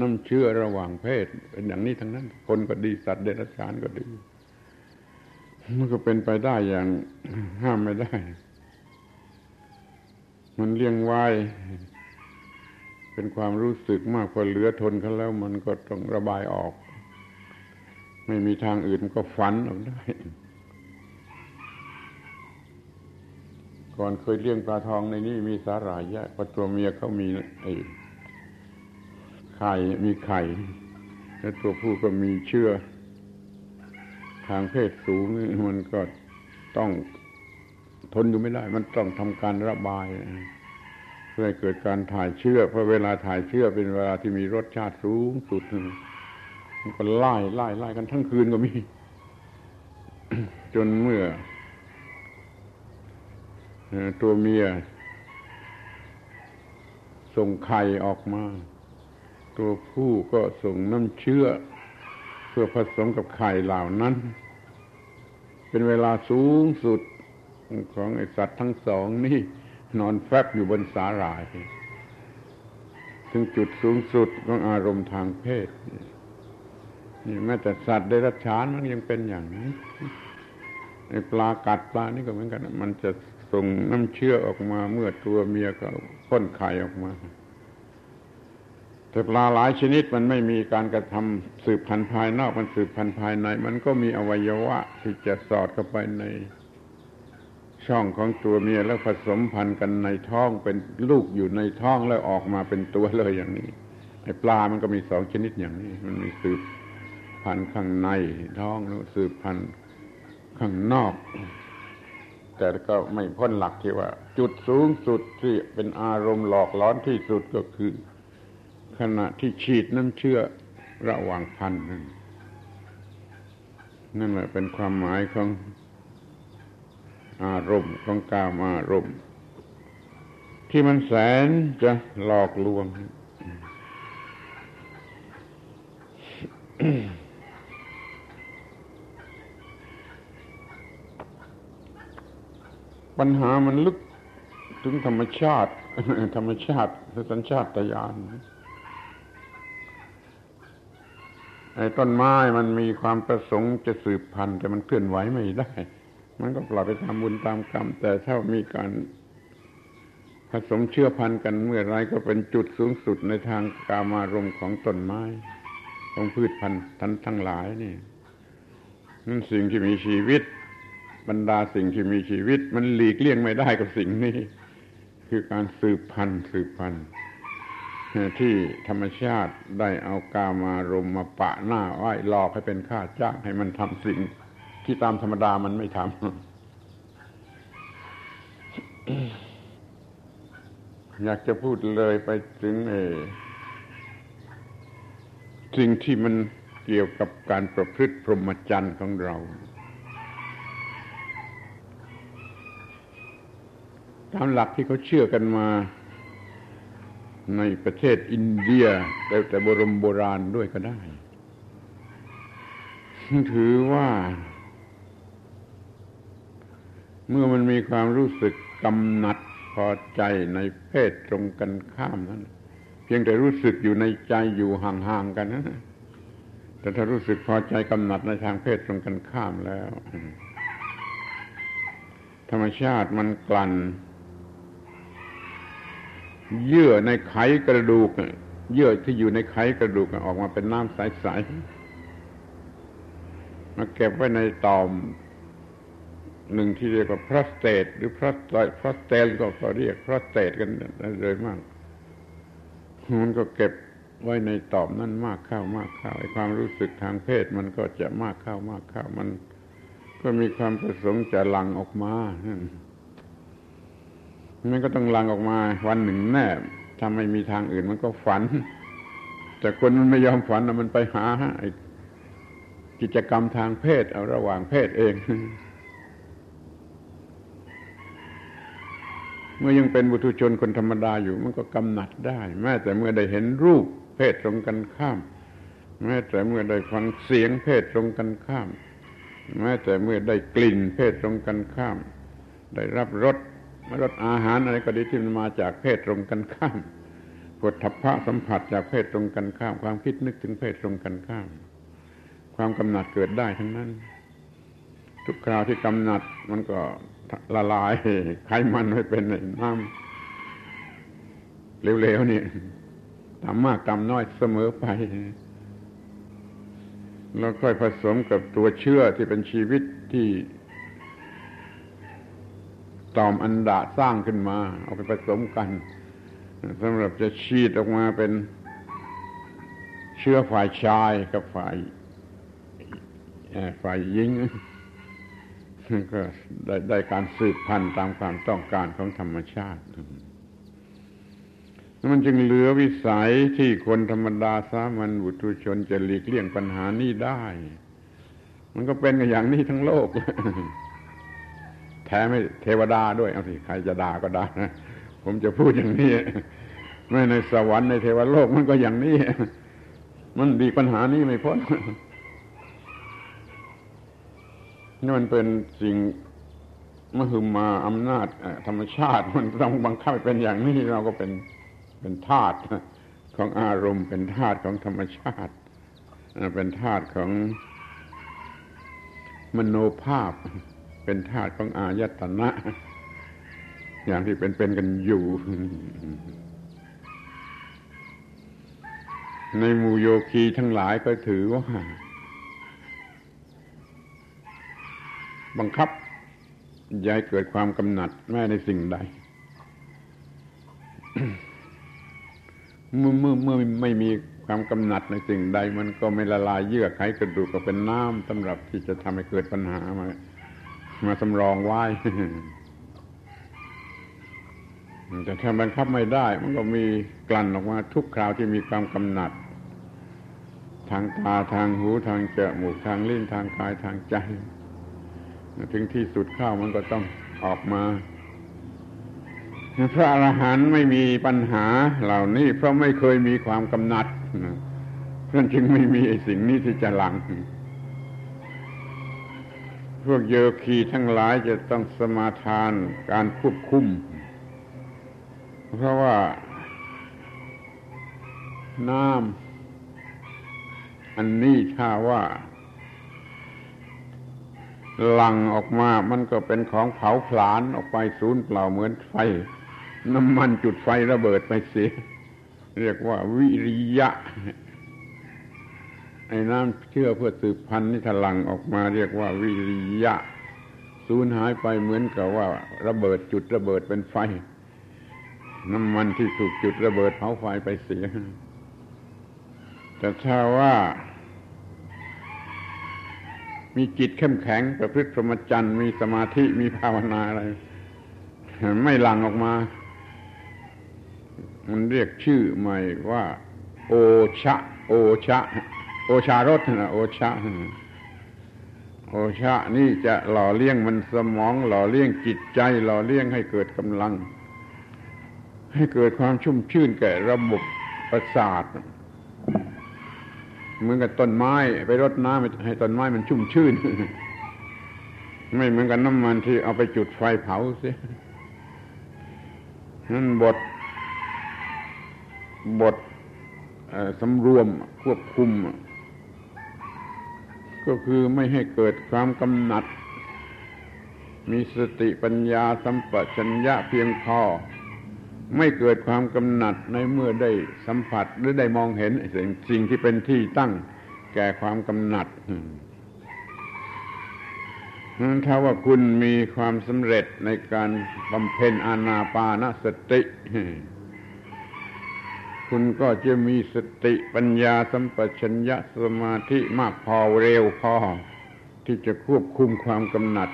น้ำเชื้อระหว่างเพศ เป็นอย่างนี้ทั้งนั้น คนก็ดีสัตว์เดรัจฉานก็ดี มันก็เป็นไปได้อย่างห้ามไม่ได้ มันเลี้ยงไว้เป็นความรู้สึกมากพอเหลือทนเขาแล้ว มันก็ต้องระบายออก ไม่มีทางอื่นก็ฝันออกได้ ก่อนเคยเลี้ยงปลาทองในนี้มีสาหร่ายแยอะพอตัวเมียเขามีไอ้ไข่มีไข่ แล้วตัวผู้ก็มีเชื่อ ทางเพศสูงมันก็ต้อง ทนอยู่ไม่ได้ มันต้องทำการระบายเพื่อให้เกิดการถ่ายเชื่อเพราะเวลาถ่ายเชื่อเป็นเวลาที่มีรสชาติสูงสุดก็ไล่ไล่ไล่กันทั้งคืนก็มี จนเมื่อตัวเมียส่งไข่ออกมา ตัวผู้ก็ส่งน้ำเชื้อ เพื่อผสมกับไข่เหล่านั้น เป็นเวลาสูงสุด ของไอสัตว์ทั้งสองนี่นอนแฟบอยู่บนสาหร่ายถึงจุดสูงสุดของอารมณ์ทางเพศนี่แม้แต่สัตว์ได้รับชานมันยังเป็นอย่างนี้ไอปลากัดปลานี่ก็เหมือนกัน มันจะส่งน้ำเชื่อออกมาเมื่อตัวเมียก็พ่นไข่ออกมา แต่ปลาหลายชนิดมันไม่มีการกระทำสืบพันธุ์ภายนอกมันสืบพันธุ์ภายใน มันก็มีอวัยวะที่จะสอดเข้าไปใน ช่องของตัวเมียแล้วผสมพันธุ์กันในท้องเป็นลูกอยู่ในท้องแล้วออกมาเป็นตัวเลยอย่างนี้ไอ้ปลามันก็มีสองชนิดอย่างนี้ มันมีสืบพันธุ์ข้างในท้องแล้วสืบพันธุ์ข้างนอก แต่ก็ไม่พ้นหลักที่ว่า จุดสูงสุดที่เป็นอารมณ์หลอกล้อนที่สุดก็คือ ขณะที่ฉีดน้ำเชื่อระหว่างพันนั่นนั่นแหละเป็นความหมายของ อารมณ์ของกามอารมณ์ที่มันแสนจะหลอกลวง ปัญหามันลึกถึงธรรมชาติ ธรรมชาติสัญชาตญาณไอ้ต้นไม้มันมีความประสงค์จะสืบพันธุ์แต่มันเคลื่อนไหวไม่ได้ มันก็ปล่อยไปตามบุญตามกรรม แต่ถ้ามีการผสมเชื้อพันกันเมื่อไรก็เป็นจุดสูงสุดในทางกามารมณ์ของต้นไม้ ของพืชพันธุ์ทั้งทั้งหลายนี่นั่นสิ่งที่มีชีวิต บรรดาสิ่งที่มีชีวิต มันหลีกเลี่ยงไม่ได้กับสิ่งนี้ คือการสืบพันธุ์สืบพันธุ์ที่ธรรมชาติได้เอากามารมมาปะหน้าไว้หลอกให้เป็นค่าจ้างให้มันทำสิ่ง ที่ตามธรรมดามันไม่ทำอยากจะพูดเลยไปถึงเอสิ่งที่มันเกี่ยวกับการประพฤติพรหมจรรย์ของเราตามหลักที่เขาเชื่อกันมาในประเทศอินเดียแต่แต่โบรมโบราณด้วยก็ได้ ถือว่า เมื่อมันมีความรู้สึกกำหนัดพอใจในเพศตรงกันข้ามนั้น เพียงแต่รู้สึกอยู่ในใจอยู่ห่างๆกันนะแต่ถ้ารู้สึกพอใจกำหนัดในทางเพศตรงกันข้ามแล้ว ธรรมชาติมันกลั่น เยื่อในไขกระดูก เยื่อที่อยู่ในไขกระดูกออกมาเป็นน้ำใสๆมาเก็บไว้ในตอม หนึ่งที่เรียกว่า prostate หรือพรสไตพรสเตลก็ก็เรียก prostate กันเลยมากมันก็เก็บไว้ในต่อมนั่นมากเข้ามากเข้าไอ้ความรู้สึกทางเพศมันก็จะมากเข้ามากเข้ามัน ก็มีความประสงค์จะหลั่งออกมามันก็ต้องหลั่งออกมา วันหนึ่งแน่ถ้าไม่มีทางอื่นมันก็ฝัน แต่คนมันไม่ยอมฝันมันไปหาไอ้กิจกรรมทางเพศเอาระหว่างเพศเอง มื่อยังเป็นบุตุชนคนธรรมดาอยู่มันก็กำหนัดได้ แม้แต่เมื่อได้เห็นรูปเพศตรงกันข้าม แม้แต่เมื่อได้ฟังเสียงเพศตรงกันข้าม แม้แต่เมื่อได้กลิ่นเพศตรงกันข้าม ได้รับรสรสอาหารอะไรก็ดีที่มันมาจากเพศตรงกันข้ามปวดทัพพะสัมผัสจากเพศตรงกันข้าม ความคิดนึกถึงเพศตรงกันข้าม ความกำหนัดเกิดได้ทั้งนั้น ทุกคราวที่กำหนัดมันก็ ละลายไขมันไม่เป็นน้ำเร็วๆนี่ตามากตามน้อยเสมอไป แล้วค่อยผสมกับตัวเชื่อที่เป็นชีวิตที่ตอมอันดาสร้างขึ้นมา เอาไปผสมกันสำหรับจะชีดออกมาเป็นเชื้อฝ่ายชายกับฝ่ายฝ่ายหญิง ก็ได้ได้การสืบพันธุ์ตามความต้องการของธรรมชาติ มันจึงเหลือวิสัยที่คนธรรมดาสามัญบุตุชนจะหลีกเลี่ยงปัญหานี้ได้ มันก็เป็นกันอย่างนี้ทั้งโลก แท้ไม่เทวดาด้วย เอาสิใครจะด่าก็ด่านะผมจะพูดอย่างนี้ไม่ในสวรรค์ในเทวโลกมันก็อย่างนี้ มันดีปัญหานี้ไม่พ้น นี่มันเป็นสิ่งมหึมาอำนาจธรรมชาติ มันต้องบังคับเป็นอย่างนี้เราก็เป็นเป็นธาตุของอารมณ์ เป็นธาตุของธรรมชาติ เป็นธาตุของมโนภาพ เป็นธาตุของอายตนะ อย่างที่เป็นเป็นกันอยู่ ในมูโยคีทั้งหลายก็ถือว่า บังคับย้ายเกิดความกำหนัดแม้ในสิ่งใด เมื่อเมื่อเมื่อไม่มีความกำหนัดในสิ่งใด มันก็ไม่ละลายเยื่อไขกระดูกก็เป็นน้ำสำหรับที่จะทำให้เกิดปัญหามามาสำรองไว้แต่ถ้าบังคับไม่ได้ มันก็มีกลั่นออกมาทุกคราวที่มีความกำหนัด ทางตาทางหูทางจมูกทางลิ้นทางกายทางใจ ถึงที่สุดข้าวมันก็ต้องออกมาพระอรหันต์ไม่มีปัญหาเหล่านี้เพราะไม่เคยมีความกำหนัดเพราะจึงไม่มีสิ่งนี้ที่จะหลัง พวกโยคีทั้งหลายจะต้องสมาทานการควบคุม เพราะว่าน้ำอันนี้ถ้าว่า หลั่งออกมามันก็เป็นของเผาผลาญออกไปสูญเปล่าเหมือนไฟ น้ำมันจุดไฟระเบิดไปเสีย เรียกว่าวิริยะไอ้น้ำเชื่อเพื่อสืบพันธุ์นี่ถลังออกมาเรียกว่าวิริยะสูญหายไปเหมือนกับว่า ระเบิดจุดระเบิดเป็นไฟ น้ำมันที่ถูกจุดระเบิดเผาไฟไปเสีย แต่ถ้าว่า มีจิตเข้มแข็ง ประพฤติพรหมจรรย์มีสมาธิมีภาวนาอะไร ไม่หลังออกมา มันเรียกชื่อใหม่ว่า โอชะ โอชะ โอชารสนะโอชะโอชะนี่จะหล่อเลี้ยงมันสมอง หล่อเลี้ยงจิตใจ หล่อเลี้ยงให้เกิดกำลัง ให้เกิดความชุ่มชื่นแก่ระบบประสาท เหมือนกับต้นไม้ ไปรดน้ำให้ต้นไม้มันชุ่มชื่น ไม่เหมือนกับน้ำมันที่เอาไปจุดไฟเผาสินั่นบท บทสำรวมควบคุม ก็คือไม่ให้เกิดความกำหนัด มีสติปัญญาสัมปชัญญะเพียงพอ ไม่เกิดความกำหนัดในเมื่อได้สัมผัสหรือได้มองเห็นสิ่งสิ่งที่เป็นที่ตั้งแก่ความกำหนัดนั้นถ้าว่าคุณมีความสำเร็จในการบำเพ็ญอานาปานสติ คุณก็จะมีสติปัญญาสัมปชัญญะสมาธิมากพอเร็วพอที่จะควบคุมความกำหนัด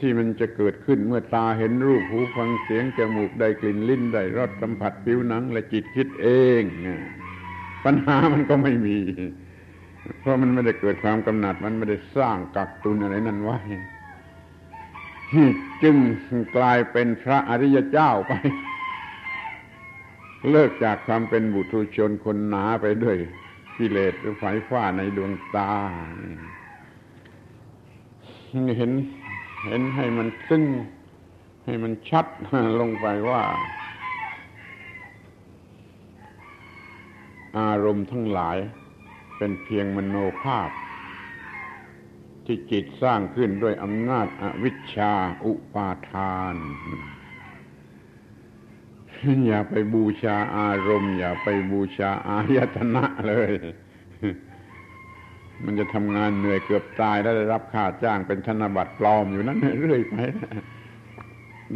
ที่มันจะเกิดขึ้นเมื่อตาเห็นรูปหูฟังเสียงจมูกได้กลิ่นลิ้นได้รสสัมผัสผิวหนัง และจิตคิดเองปัญหามันก็ไม่มี เพราะมันไม่ได้เกิดความกำหนัด มันไม่ได้สร้างกักตุนอะไรนั่นไว้จึงกลายเป็นพระอริยเจ้าไป เลิกจากความเป็นบุตรชนคนหนาไปด้วยกิเลสหรือไฟฟ้าในดวงตาเห็น เห็นให้มันซึ้งให้มันชัดลงไปว่า อารมณ์ทั้งหลายเป็นเพียงมโนภาพ ที่จิตสร้างขึ้นด้วยอำนาจอวิชชาอุปาทานอย่าไปบูชาอารมณ์ อย่าไปบูชาอายตนะเลย มันจะทำงานเหนื่อยเกือบตายแล้วได้รับค่าจ้างเป็นธนบัตรปลอมอยู่นั้นเรื่อยไป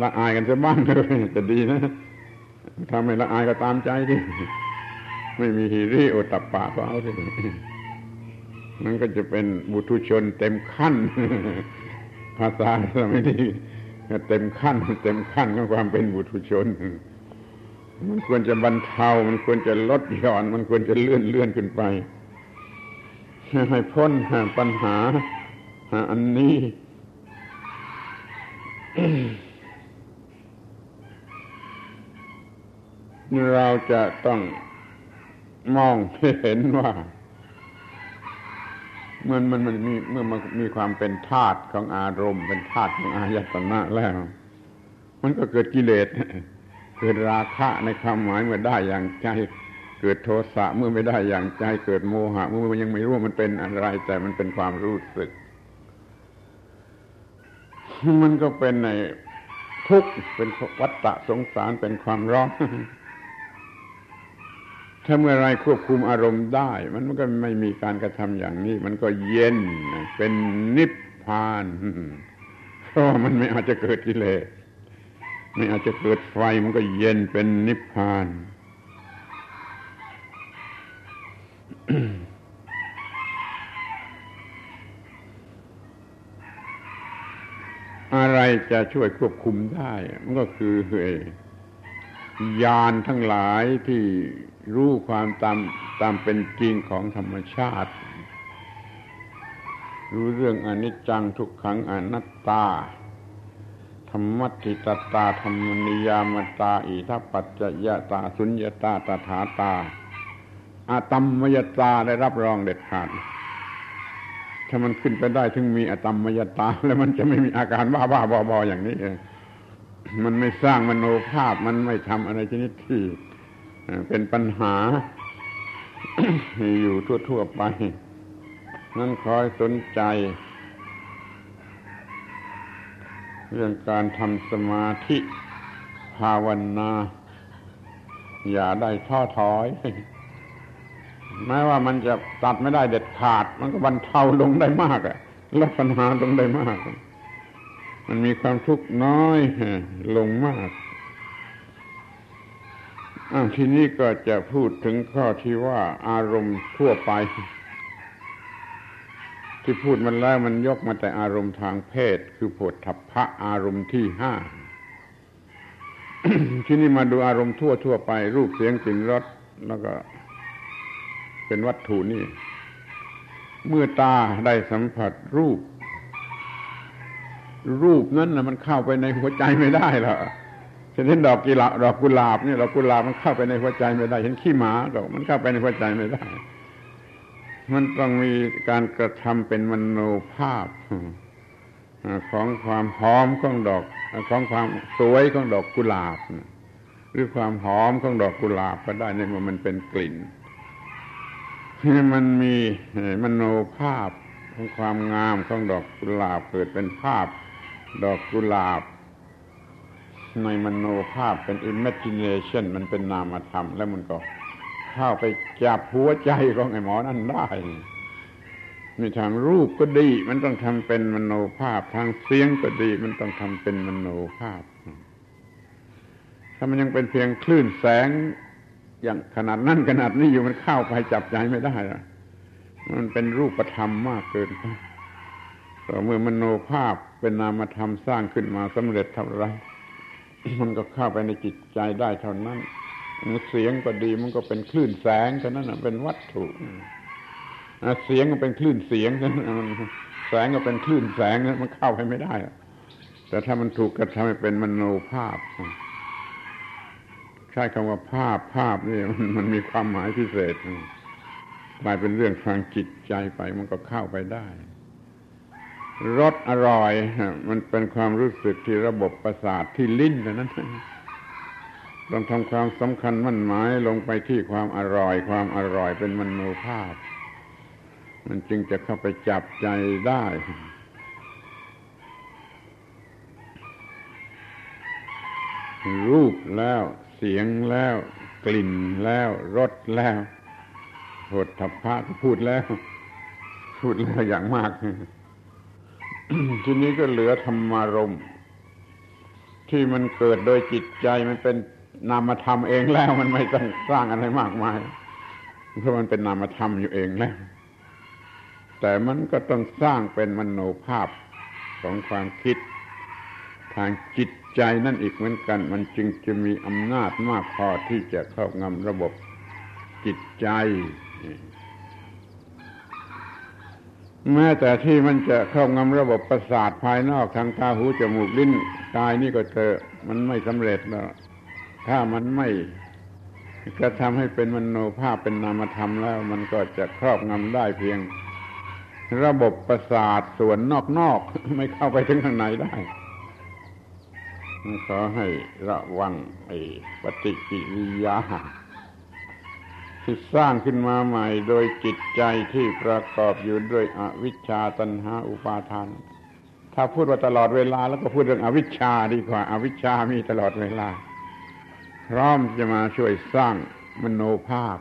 ละอายกันจะบ้างเลยจะดีนะทำให้ละอายก็ตามใจดิไม่มีฮีรีโอตับปะก็เอาสิมันก็จะเป็นบุตุชนเต็มขั้น ภาษาเราไม่ดีเต็มขั้น เต็มขั้นของความเป็นบุตุชน มันควรจะบรรเทา มันควรจะลดหย่อน มันควรจะเลื่อนเลื่อนขึ้นไป ให้พ้นปัญหา อันนี้เราจะต้องมองเห็นว่าเมื่อมันมันมีเมื่อมันมีความเป็นธาตุของอารมณ์ เป็นธาตุของอายตนะแล้ว มันก็เกิดกิเลสเกิดราคะในความหมายเมื่อได้อย่างใจ เกิดโทสะเมื่อไม่ได้อย่างใจเกิดโมหะ เมื่อมันยังไม่รู้ว่ามันเป็นอะไร แต่มันเป็นความรู้สึก มันก็เป็นในทุกข์เป็นวัฏฏะสงสารเป็นความร้อนถ้าเมื่อไรควบคุมอารมณ์ได้ มันก็ไม่มีการกระทำอย่างนี้ มันก็เย็นเป็นนิพพานเพราะมันไม่อาจจะเกิดกิเลสไม่อาจจะเกิดไฟมันก็เย็นเป็นนิพพาน อะไรจะช่วยควบคุมได้ มันก็คือเยานทั้งหลายที่รู้ความตามตามเป็นจริงของธรรมชาติ รู้เรื่องอนิจจังทุกขังอนัตตา ธรรมติตตาธรรมนิยามตาอิทัปปัจจยตาสุญญตาตถาตา อาตัมมยตาได้รับรองเด็ดขาด ถ้ามันขึ้นไปได้ถึงมีอาตัมมยตา แล้วมันจะไม่มีอาการบ้าบ้าบอบออย่างนี้เองมันไม่สร้างมโนภาพมันไม่ทำอะไรชนิดที่เป็นปัญหา อยู่ทั่วๆไป นั่นคอยสนใจ เรื่องการทำสมาธิภาวนา อย่าได้ท้อถอย แม้ว่ามันจะตัดไม่ได้เด็ดขาด มันก็บรรเทาลงได้มากอะลดปัญหาลงได้มาก มันมีความทุกข์น้อยลงมากอทีนี้ก็จะพูดถึงข้อที่ว่าอารมณ์ทั่วไป ที่พูดมันแล้วมันยกมาแต่อารมณ์ทางเพศ คือโผฏฐัพพะอารมณ์ที่ห้าที่นี่มาดูอารมณ์ทั่วทั่วไป รูปเสียงกลิ่นรสแล้วก็ เป็นวัตถุนี่ เมื่อตาได้สัมผัสรูป รูปนั้นนะมันเข้าไปในหัวใจไม่ได้หรอกเช่นดอกกีฬาดอกกุหลาบเนี่ยดอกกุหลาบมันเข้าไปในหัวใจไม่ได้เห็นขี้หมาดอกมันเข้าไปในหัวใจไม่ได้ มันต้องมีการกระทำเป็นมโนภาพของความหอมของดอกของความสวยของดอกกุหลาบ หรือความหอมของดอกกุหลาบก็ได้ในเมื่อมันเป็นกลิ่น มันมีมโนภาพของความงามของดอกกุหลาบเกิดเป็นภาพ ดอกกุหลาบ ในมโนภาพเป็น imagination มันเป็นนามธรรม แล้วมันก็เข้าไปจับหัวใจของไอ้หมอนั่นได้มีทางรูปก็ดี มันต้องทำเป็นมโนภาพ ทางเสียงก็ดี มันต้องทำเป็นมโนภาพ ถ้ามันยังเป็นเพียงคลื่นแสง อย่างขนาดนั้นขนาดนี้อยู่มันเข้าไปจับใจไม่ได้อะมันเป็นรูปธรรมมากเกินไปต่อเมื่อมโนภาพเป็นนามธรรมสร้างขึ้นมาสำเร็จเท่าไรมันก็เข้าไปในจิตใจได้เท่านั้นเสียงก็ดีมันก็เป็นคลื่นแสงเท่านั้นเป็นวัตถุเสียงก็เป็นคลื่นเสียงเท่านั้นแสงก็เป็นคลื่นแสงนั้นมันเข้าไปไม่ได้แต่ถ้ามันถูกกระทำให้เป็นมโนภาพ ใช้คำว่าภาพภาพนี่มันมันมีความหมายพิเศษกลายเป็นเรื่องทางจิตใจไปมันก็เข้าไปได้รสอร่อย มันเป็นความรู้สึกที่ระบบประสาทที่ลิ้นนั้นต้องทำความสำคัญมั่นหมายลงไปที่ความอร่อย ความอร่อยเป็นมโนภาพ มันจึงจะเข้าไปจับใจได้ รูปแล้ว สียงแล้ว กลิ่นแล้วรสแล้วโหดทัพพะก็พูดแล้ว พูดแล้วอย่างมาก ทีนี้ก็เหลือธรรมารมที่มันเกิดโดยจิตใจมันเป็นนามธรรมเองแล้ว มันไม่ต้องสร้างอะไรมากมายเพราะมันเป็นนามธรรมอยู่เองแล้ว แต่มันก็ต้องสร้างเป็นมโนภาพของความคิดทางจิต ใจนั่นอีกเหมือนกัน มันจึงจะมีอำนาจมากพอที่จะครอบงำระบบจิตใจ แม้แต่ที่มันจะครอบงำระบบประสาทภายนอกทางตาหูจมูกลิ้นกายนี่ก็เจอมันไม่สำเร็จแล้วถ้ามันไม่กระทำให้เป็นมโนภาพเป็นนามธรรมแล้ว มันก็จะครอบงำได้เพียง ระบบประสาทส่วนนอกๆไม่เข้าไปถึงข้างในได้ ขอให้ระวังไอ้ปฏิกิริยาที่สร้างขึ้นมาใหม่โดยจิตใจที่ประกอบอยู่ด้วยอวิชชาตัณหาอุปาทาน ถ้าพูดว่าตลอดเวลาแล้วก็พูดเรื่องอวิชชาดีกว่าอาวิชชามีตลอดเวลา พร้อมจะมาช่วยสร้างมโนภาพ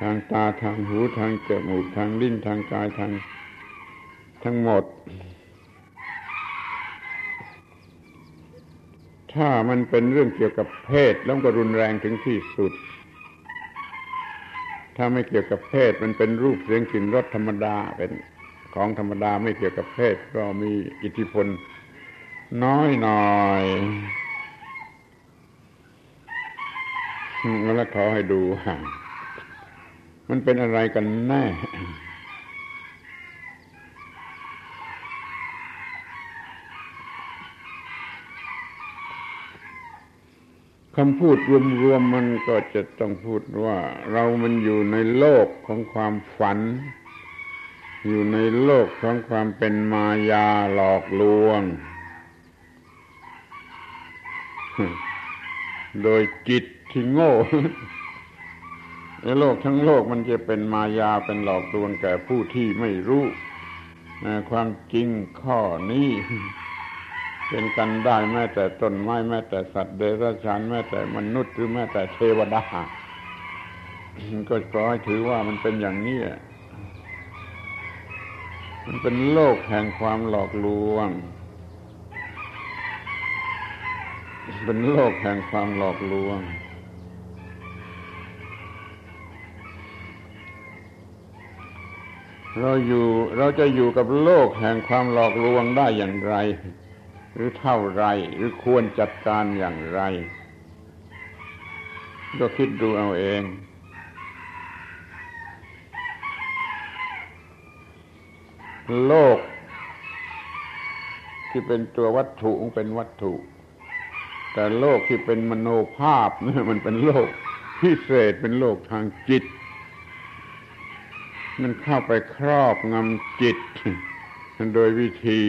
ทางตาทางหูทางจมูกทางลิ้นทางกายทางทั้งหมด ถ้ามันเป็นเรื่องเกี่ยวกับเพศแล้วก็รุนแรงถึงที่สุด ถ้าไม่เกี่ยวกับเพศมันเป็นรูปเสียงกลิ่นรสธรรมดาเป็นของธรรมดาไม่เกี่ยวกับเพศก็มีอิทธิพล น้อยหน่อยแล้วขอให้ดู มันเป็นอะไรกันแน่ คำพูดรวมๆมันก็จะต้องพูดว่า เรามันอยู่ในโลกของความฝัน อยู่ในโลกของความเป็นมายาหลอกลวง โดยจิตที่โง่ในโลกทั้งโลกมันจะเป็นมายาเป็นหลอกลวงแก่ผู้ที่ไม่รู้ความจริงข้อนี้ เป็นกันได้แม้แต่ต้นไม้แม้แต่สัตว์เดรัจฉานแม้แต่มนุษย์หรือแม้แต่เทวดา ก็ขอให้ถือว่ามันเป็นอย่างนี้มันเป็นโลกแห่งความหลอกลวง เป็นโลกแห่งความหลอกลวง เราอยู่เราจะอยู่กับโลกแห่งความหลอกลวงได้อย่างไร หรือเท่าไรหรือควรจัดการอย่างไร ก็คิดดูเอาเอง โลก ที่เป็นตัววัตถุเป็นวัตถุ แต่โลกที่เป็นมโนภาพนี่มันเป็นโลกพิเศษเป็นโลกทางจิต มันเข้าไปครอบงำจิต โดยวิธี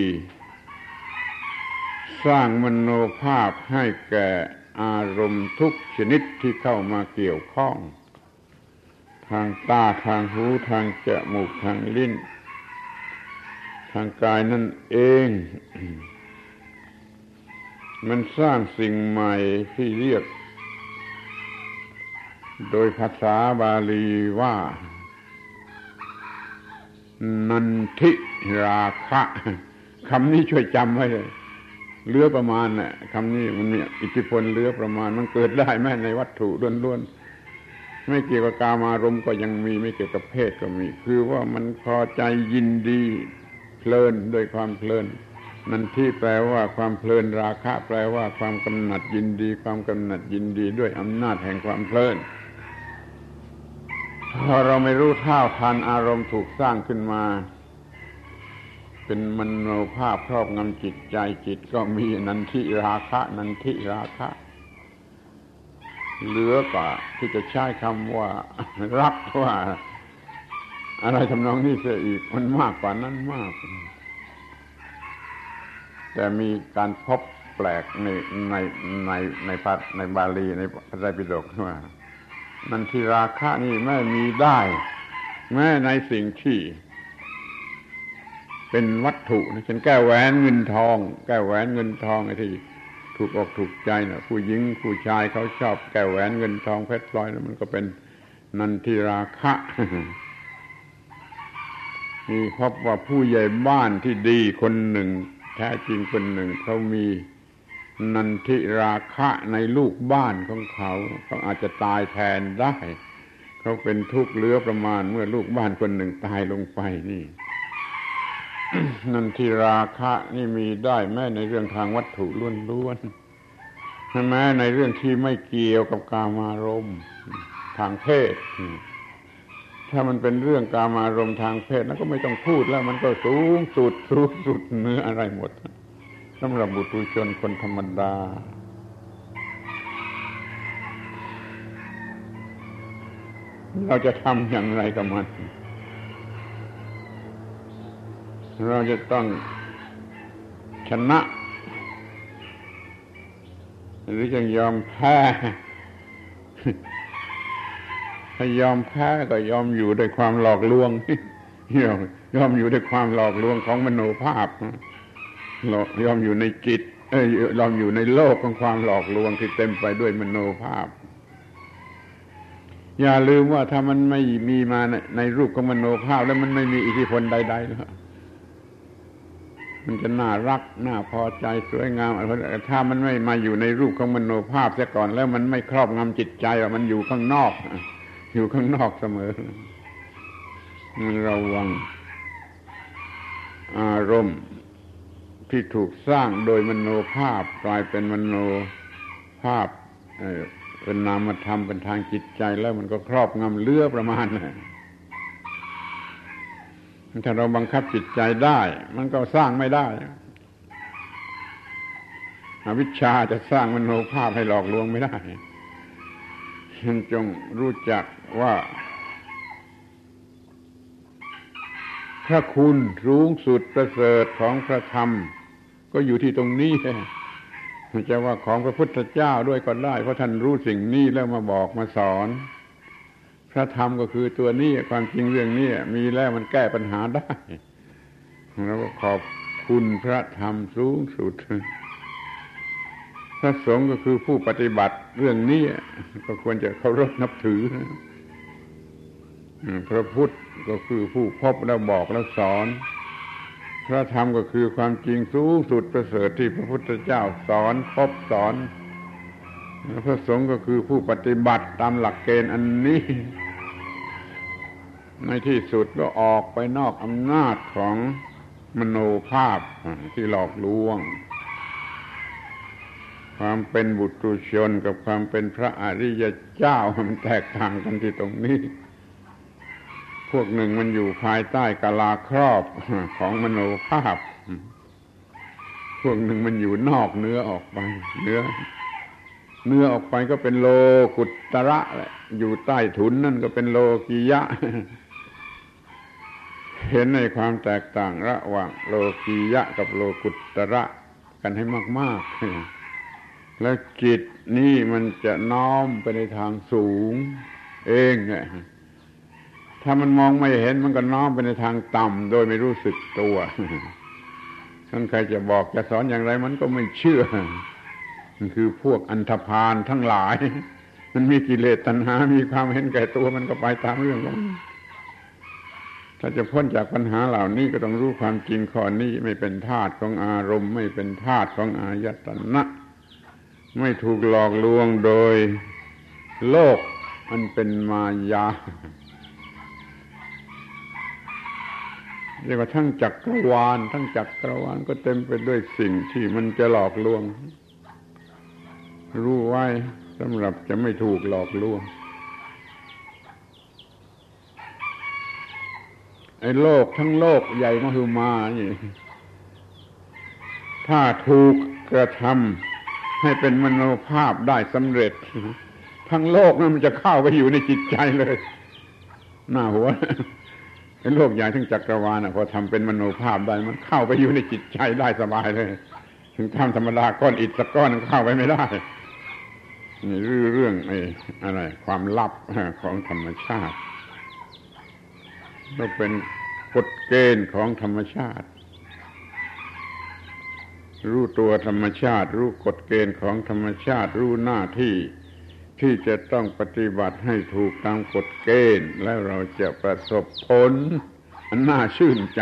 สร้างมโนภาพให้แก่อารมณ์ทุกชนิดที่เข้ามาเกี่ยวข้อง ทางตาทางหูทางจมูกทางลิ้น ทางกายนั่นเอง มันสร้างสิ่งใหม่ที่เรียก โดยภาษาบาลีว่า นันทิราคะคำนี้ช่วยจำไว้เลย เรือประมาณน่ะคำนี้มันมีอิทธิพลเรือประมาณ มันเกิดได้แม้ในวัตถุล้วนๆไม่เกี่ยวกับกามารมณ์ก็ยังมีไม่เกี่ยวกับเพศก็มี คือว่ามันพอใจยินดีเพลินโดยความเพลินนั่นที่แปลว่าความเพลินราคะ แปลว่าความกำหนัดยินดี ความกำหนัดยินดีด้วยอำนาจแห่งความเพลินพอเราไม่รู้เท่าทันอารมณ์ถูกสร้างขึ้นมา เป็นมโนภาพครอบงำจิตใจจิตก็มีนันทิราคะ นันทิราคะ เหลือกว่าที่จะใช้คำว่ารักว่า อะไรทำนองนี้เสียอีกมันมากกว่านั้นมาก แต่มีการพบแปลกในในในในพัดในบาลีในพระไตรปิฎกว่านันทิราคะนี่ไม่มีได้ แม้ในสิ่งที่ เป็นวัตถุนะเช่นแก้วแหวนเงินทอง แก้วแหวนเงินทองไอ้ที่ถูกอกถูกใจนะผู้หญิงผู้ชายเขาชอบแก้วแหวนเงินทองเพชรพลอยแล้วมันก็เป็นนันทิราคะมีพบว่าผู้ใหญ่บ้านที่ดีคนหนึ่ง แท้จริงคนหนึ่งเขามีนันทิราคะในลูกบ้านของเขาเขาอาจจะตายแทนได้ เขาเป็นทุกข์เลือประมาณเมื่อลูกบ้านคนหนึ่งตายลงไปนี่ นันทิราคะนี่มีได้แม้ในเรื่องทางวัตถุล้วนๆแม้ในเรื่องที่ไม่เกี่ยวกับกามารมณ์ทางเพศ ถ้ามันเป็นเรื่องกามารมณ์ทางเพศนั้นก็ไม่ต้องพูดแล้วมันก็สูงสุดสูงสุดเนื้ออะไรหมดสำหรับบุตรชนคนธรรมดาเราจะทำอย่างไรกับมัน เราจะต้องชนะ หรือจะยอมแพ้ถ้ายอมแพ้ก็ยอมอยู่ด้วยความหลอกลวงยอมยอมอยู่ด้วยความหลอกลวงของมโนภาพยอมอยู่ในจิตเอ้ยยอมอยู่ในโลกของความหลอกลวงที่เต็มไปด้วยมโนภาพ อย่าลืมว่าถ้ามันไม่มีมาในรูปของมโนภาพ แล้วมันไม่มีอิทธิพลใดๆแล้ว มันจะน่ารักน่าพอใจสวยงามถ้ามันไม่มาอยู่ในรูปของมโนภาพเสียก่อนแล้วมันไม่ครอบงำจิตใจว่ามันอยู่ข้างนอก อยู่ข้างนอกเสมอ มันระวัง อารมณ์ที่ถูกสร้างโดยมโนภาพ กลายเป็นมโนภาพเป็นนามธรรมเป็นทางจิตใจแล้วมันก็ครอบงำเลือประมาณนะ ถ้าเราบังคับจิตใจได้ มันก็สร้างไม่ได้อวิชชาจะสร้างมโนภาพให้หลอกลวงไม่ได้ฉันจงรู้จักว่า พระคุณสูงสุดประเสริฐของพระธรรม ก็อยู่ที่ตรงนี้จะว่าของพระพุทธเจ้าด้วยก็ได้ เพราะท่านรู้สิ่งนี้แล้วมาบอกมาสอน พระธรรมก็คือตัวนี้ความจริงเรื่องนี้มีแล้วมันแก้ปัญหาได้แล้วก็ขอบคุณพระธรรมสูงสุด พระสงฆ์ก็คือผู้ปฏิบัติเรื่องนี้ก็ควรจะเคารพนับถือ พระพุทธก็คือผู้พบแล้วบอกแล้วสอน พระธรรมก็คือความจริงสูงสุดประเสริฐที่พระพุทธเจ้าสอนพบสอนพระสงฆ์ก็คือผู้ปฏิบัติตามหลักเกณฑ์อันนี้ ในที่สุดก็ออกไปนอกอำนาจของมโนภาพที่หลอกลวง ความเป็นบุตรชนกับความเป็นพระอริยเจ้ามันแตกต่างกันที่ตรงนี้ พวกหนึ่งมันอยู่ภายใต้กาลาครอบของมโนภาพ พวกหนึ่งมันอยู่นอกเนื้อออกไป เนื้อ เนื้อออกไปก็เป็นโลกุตระแหละอยู่ใต้ถุนนั่นก็เป็นโลกิยะ เห็นในความแตกต่างระหว่างโลกียะกับโลกุตระกันให้มากๆ แล้วจิตนี่มันจะน้อมไปในทางสูง เองไงถ้ามันมองไม่เห็นมันก็น้อมไปในทางต่ำโดยไม่รู้สึกตัวท่านใครจะบอกจะสอนอย่างไรมันก็ไม่เชื่อ มันคือพวกอันธพาลทั้งหลาย มันมีกิเลสตัณหา มีความเห็นแก่ตัวมันก็ไปตามเรื่องของ ถ้าจะพ้นจากปัญหาเหล่านี้ก็ต้องรู้ความจริงข้อนี้ไม่เป็นธาตุของอารมณ์ ไม่เป็นธาตุของอายตนะ ไม่ถูกหลอกลวงโดยโลกมันเป็นมายาเรียกว่าทั้งจักรวาล ทั้งจักรวาลก็เต็มไปด้วยสิ่งที่มันจะหลอกลวง รู้ไว้สำหรับจะไม่ถูกหลอกลวง ไอ้โลกทั้งโลกใหญ่มหึมานี่ถ้าถูกกระทำให้เป็นมโนภาพได้สำเร็จ ทั้งโลกนั้นมันจะเข้าไปอยู่ในจิตใจเลยหน้าหัวเป็นโลกใหญ่ทั้งจักรวาลพอทำเป็นมโนภาพได้มันเข้าไปอยู่ในจิตใจได้สบายเลย ถึงทำธรรมดาก้อนอิฐสักก้อนเข้าไปไม่ได้นี่เรื่องไอ้อะไร ความลับของธรรมชาติ ก็เป็นกฎเกณฑ์ของธรรมชาติ รู้ตัวธรรมชาติ รู้กฎเกณฑ์ของธรรมชาติ รู้หน้าที่ที่จะต้องปฏิบัติให้ถูกตามกฎเกณฑ์ แล้วเราจะประสบผลอันน่าชื่นใจ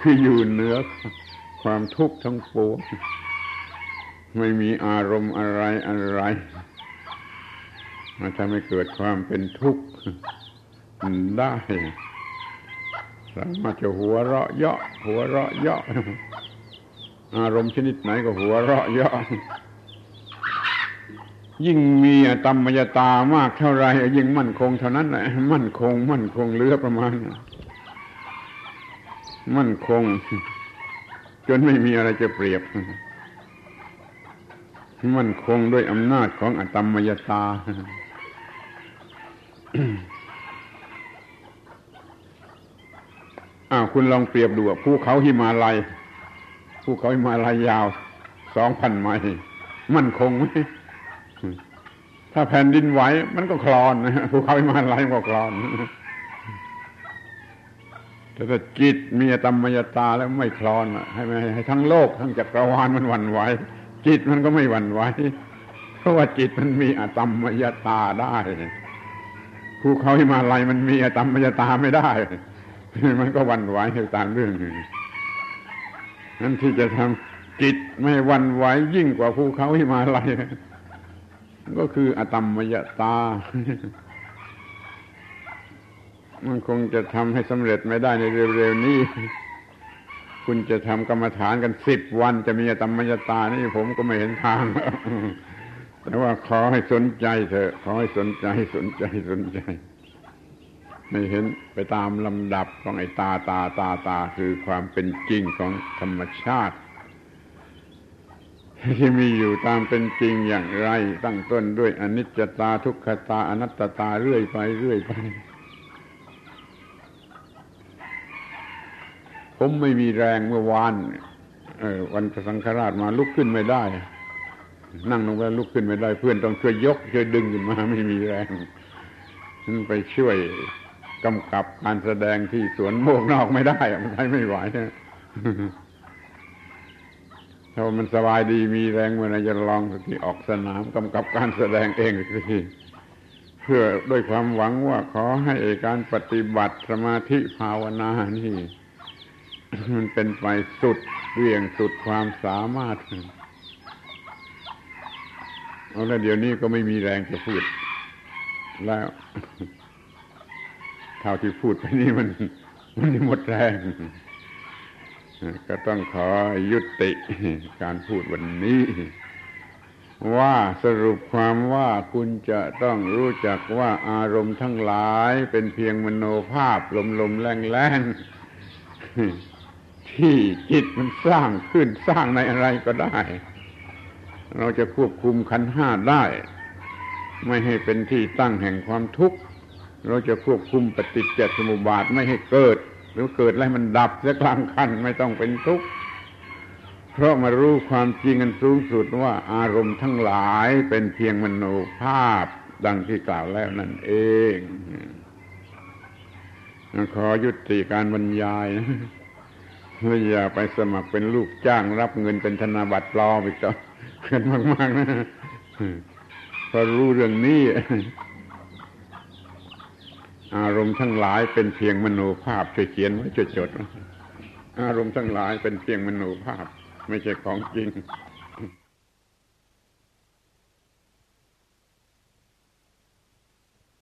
คืออยู่เหนือความทุกข์ทั้งปวงไม่มีอารมณ์อะไรอะไรมาทำให้เกิดความเป็นทุกข์ ได้ สามารถจะหัวเราะเยาะหัวเราะเยาะอารมณ์ชนิดไหนก็หัวเราะเยาะยิ่งมีตัมมยตามากเท่าไรยิ่งมั่นคงเท่านั้นแหละมั่นคง มั่นคงเลือประมาณ มั่นคง จนไม่มีอะไรจะเปรียบ มั่นคงด้วยอำนาจของอตัมมยตา อ้าวคุณลองเปรียบดูภูเขาหิมาลัยภูเขาหิมาลัยยาวสองพันไมล์มันคงไหมถ้าแผ่นดินไหวมันก็คลอนภูเขาหิมาลัยก็คลอนแต่ถ้าจิตมีตมมยตาแล้วไม่คลอนให้ให้ทั้งโลกทั้งจักรวาลมันหวั่นไหวจิตมันก็ไม่หวั่นไหวเพราะว่าจิตมันมีอตมมยตาได้ภูเขาหิมาลัยมันมีอตมมยตาไม่ได้ มันก็วันไหวตามเรื่องนั้นที่จะทำจิตไม่วันไหวยิ่งกว่าภูเขาหิมาลัยก็คืออตมมยตา มันคงจะทำให้สำเร็จไม่ได้ในเร็วๆนี้ คุณจะทำกรรมฐานกันสิบวันจะมีธรรมยตานี่ผมก็ไม่เห็นทาง แต่ว่าขอให้สนใจเถอะ ขอให้สนใจสนใจสนใจ ไม่เห็นไปตามลำดับของไอ้ตาตาตาตาคือความเป็นจริงของธรรมชาติ ที่มีอยู่ตามเป็นจริงอย่างไร ตั้งต้นด้วยอนิจจตาทุกขตาอนัตตาเรื่อยไปเรื่อยไป ผมไม่มีแรงเมื่อวานเออวันสังฆราชมาลุกขึ้นไม่ได้ นั่งลงไปลุกขึ้นไม่ได้ เพื่อนต้องช่วยยกช่วยดึงขึ้นมา ไม่มีแรงฉันไปช่วย กำกับการแสดงที่สวนโมกนอกไม่ได้มันใช้ไม่ไหวนะถ้ามันสบายดีมีแรงเมื่อไหร่จะลองสักทีออกสนามกำกับการแสดงเองสักทีเพื่อด้วยความหวังว่าขอให้การปฏิบัติสมาธิภาวนานี่ มันเป็นไปสุดเวียงสุดความสามารถเอาแล้วเดี๋ยวนี้ก็ไม่มีแรงจะพูดแล้ว ท่าที่พูดไปนี่มัน มันหมดแรง ก็ต้องขอยุติการพูดวันนี้ ว่าสรุปความว่าคุณจะต้องรู้จักว่าอารมณ์ทั้งหลายเป็นเพียงมโนภาพลมๆแรงๆที่จิตมันสร้างขึ้นสร้างในอะไรก็ได้ เราจะควบคุมขันห้าได้ ไม่ให้เป็นที่ตั้งแห่งความทุกข์ เราจะควบคุมปฏิจจสมุปบาทไม่ให้เกิด หรือเกิดแล้วมันดับเสียกลางคันไม่ต้องเป็นทุกข์เพราะมารู้ความจริงอันสูงสุดว่าอารมณ์ทั้งหลายเป็นเพียงมโนภาพดังที่กล่าวแล้วนั่นเองขอยุติการบรรยายนะแล้วอย่าไปสมัครเป็นลูกจ้างรับเงินเป็นธนาบัตรปลอมอีกต่อเกินมาก ๆ นะพอรู้เรื่องนี้ อารมณ์ทั้งหลายเป็นเพียงมโนภาพช่วยเขียนไว้ช่จดอารมณ์ทั้งหลายเป็นเพียงมโนภาพ ไม่ใช่ของจริง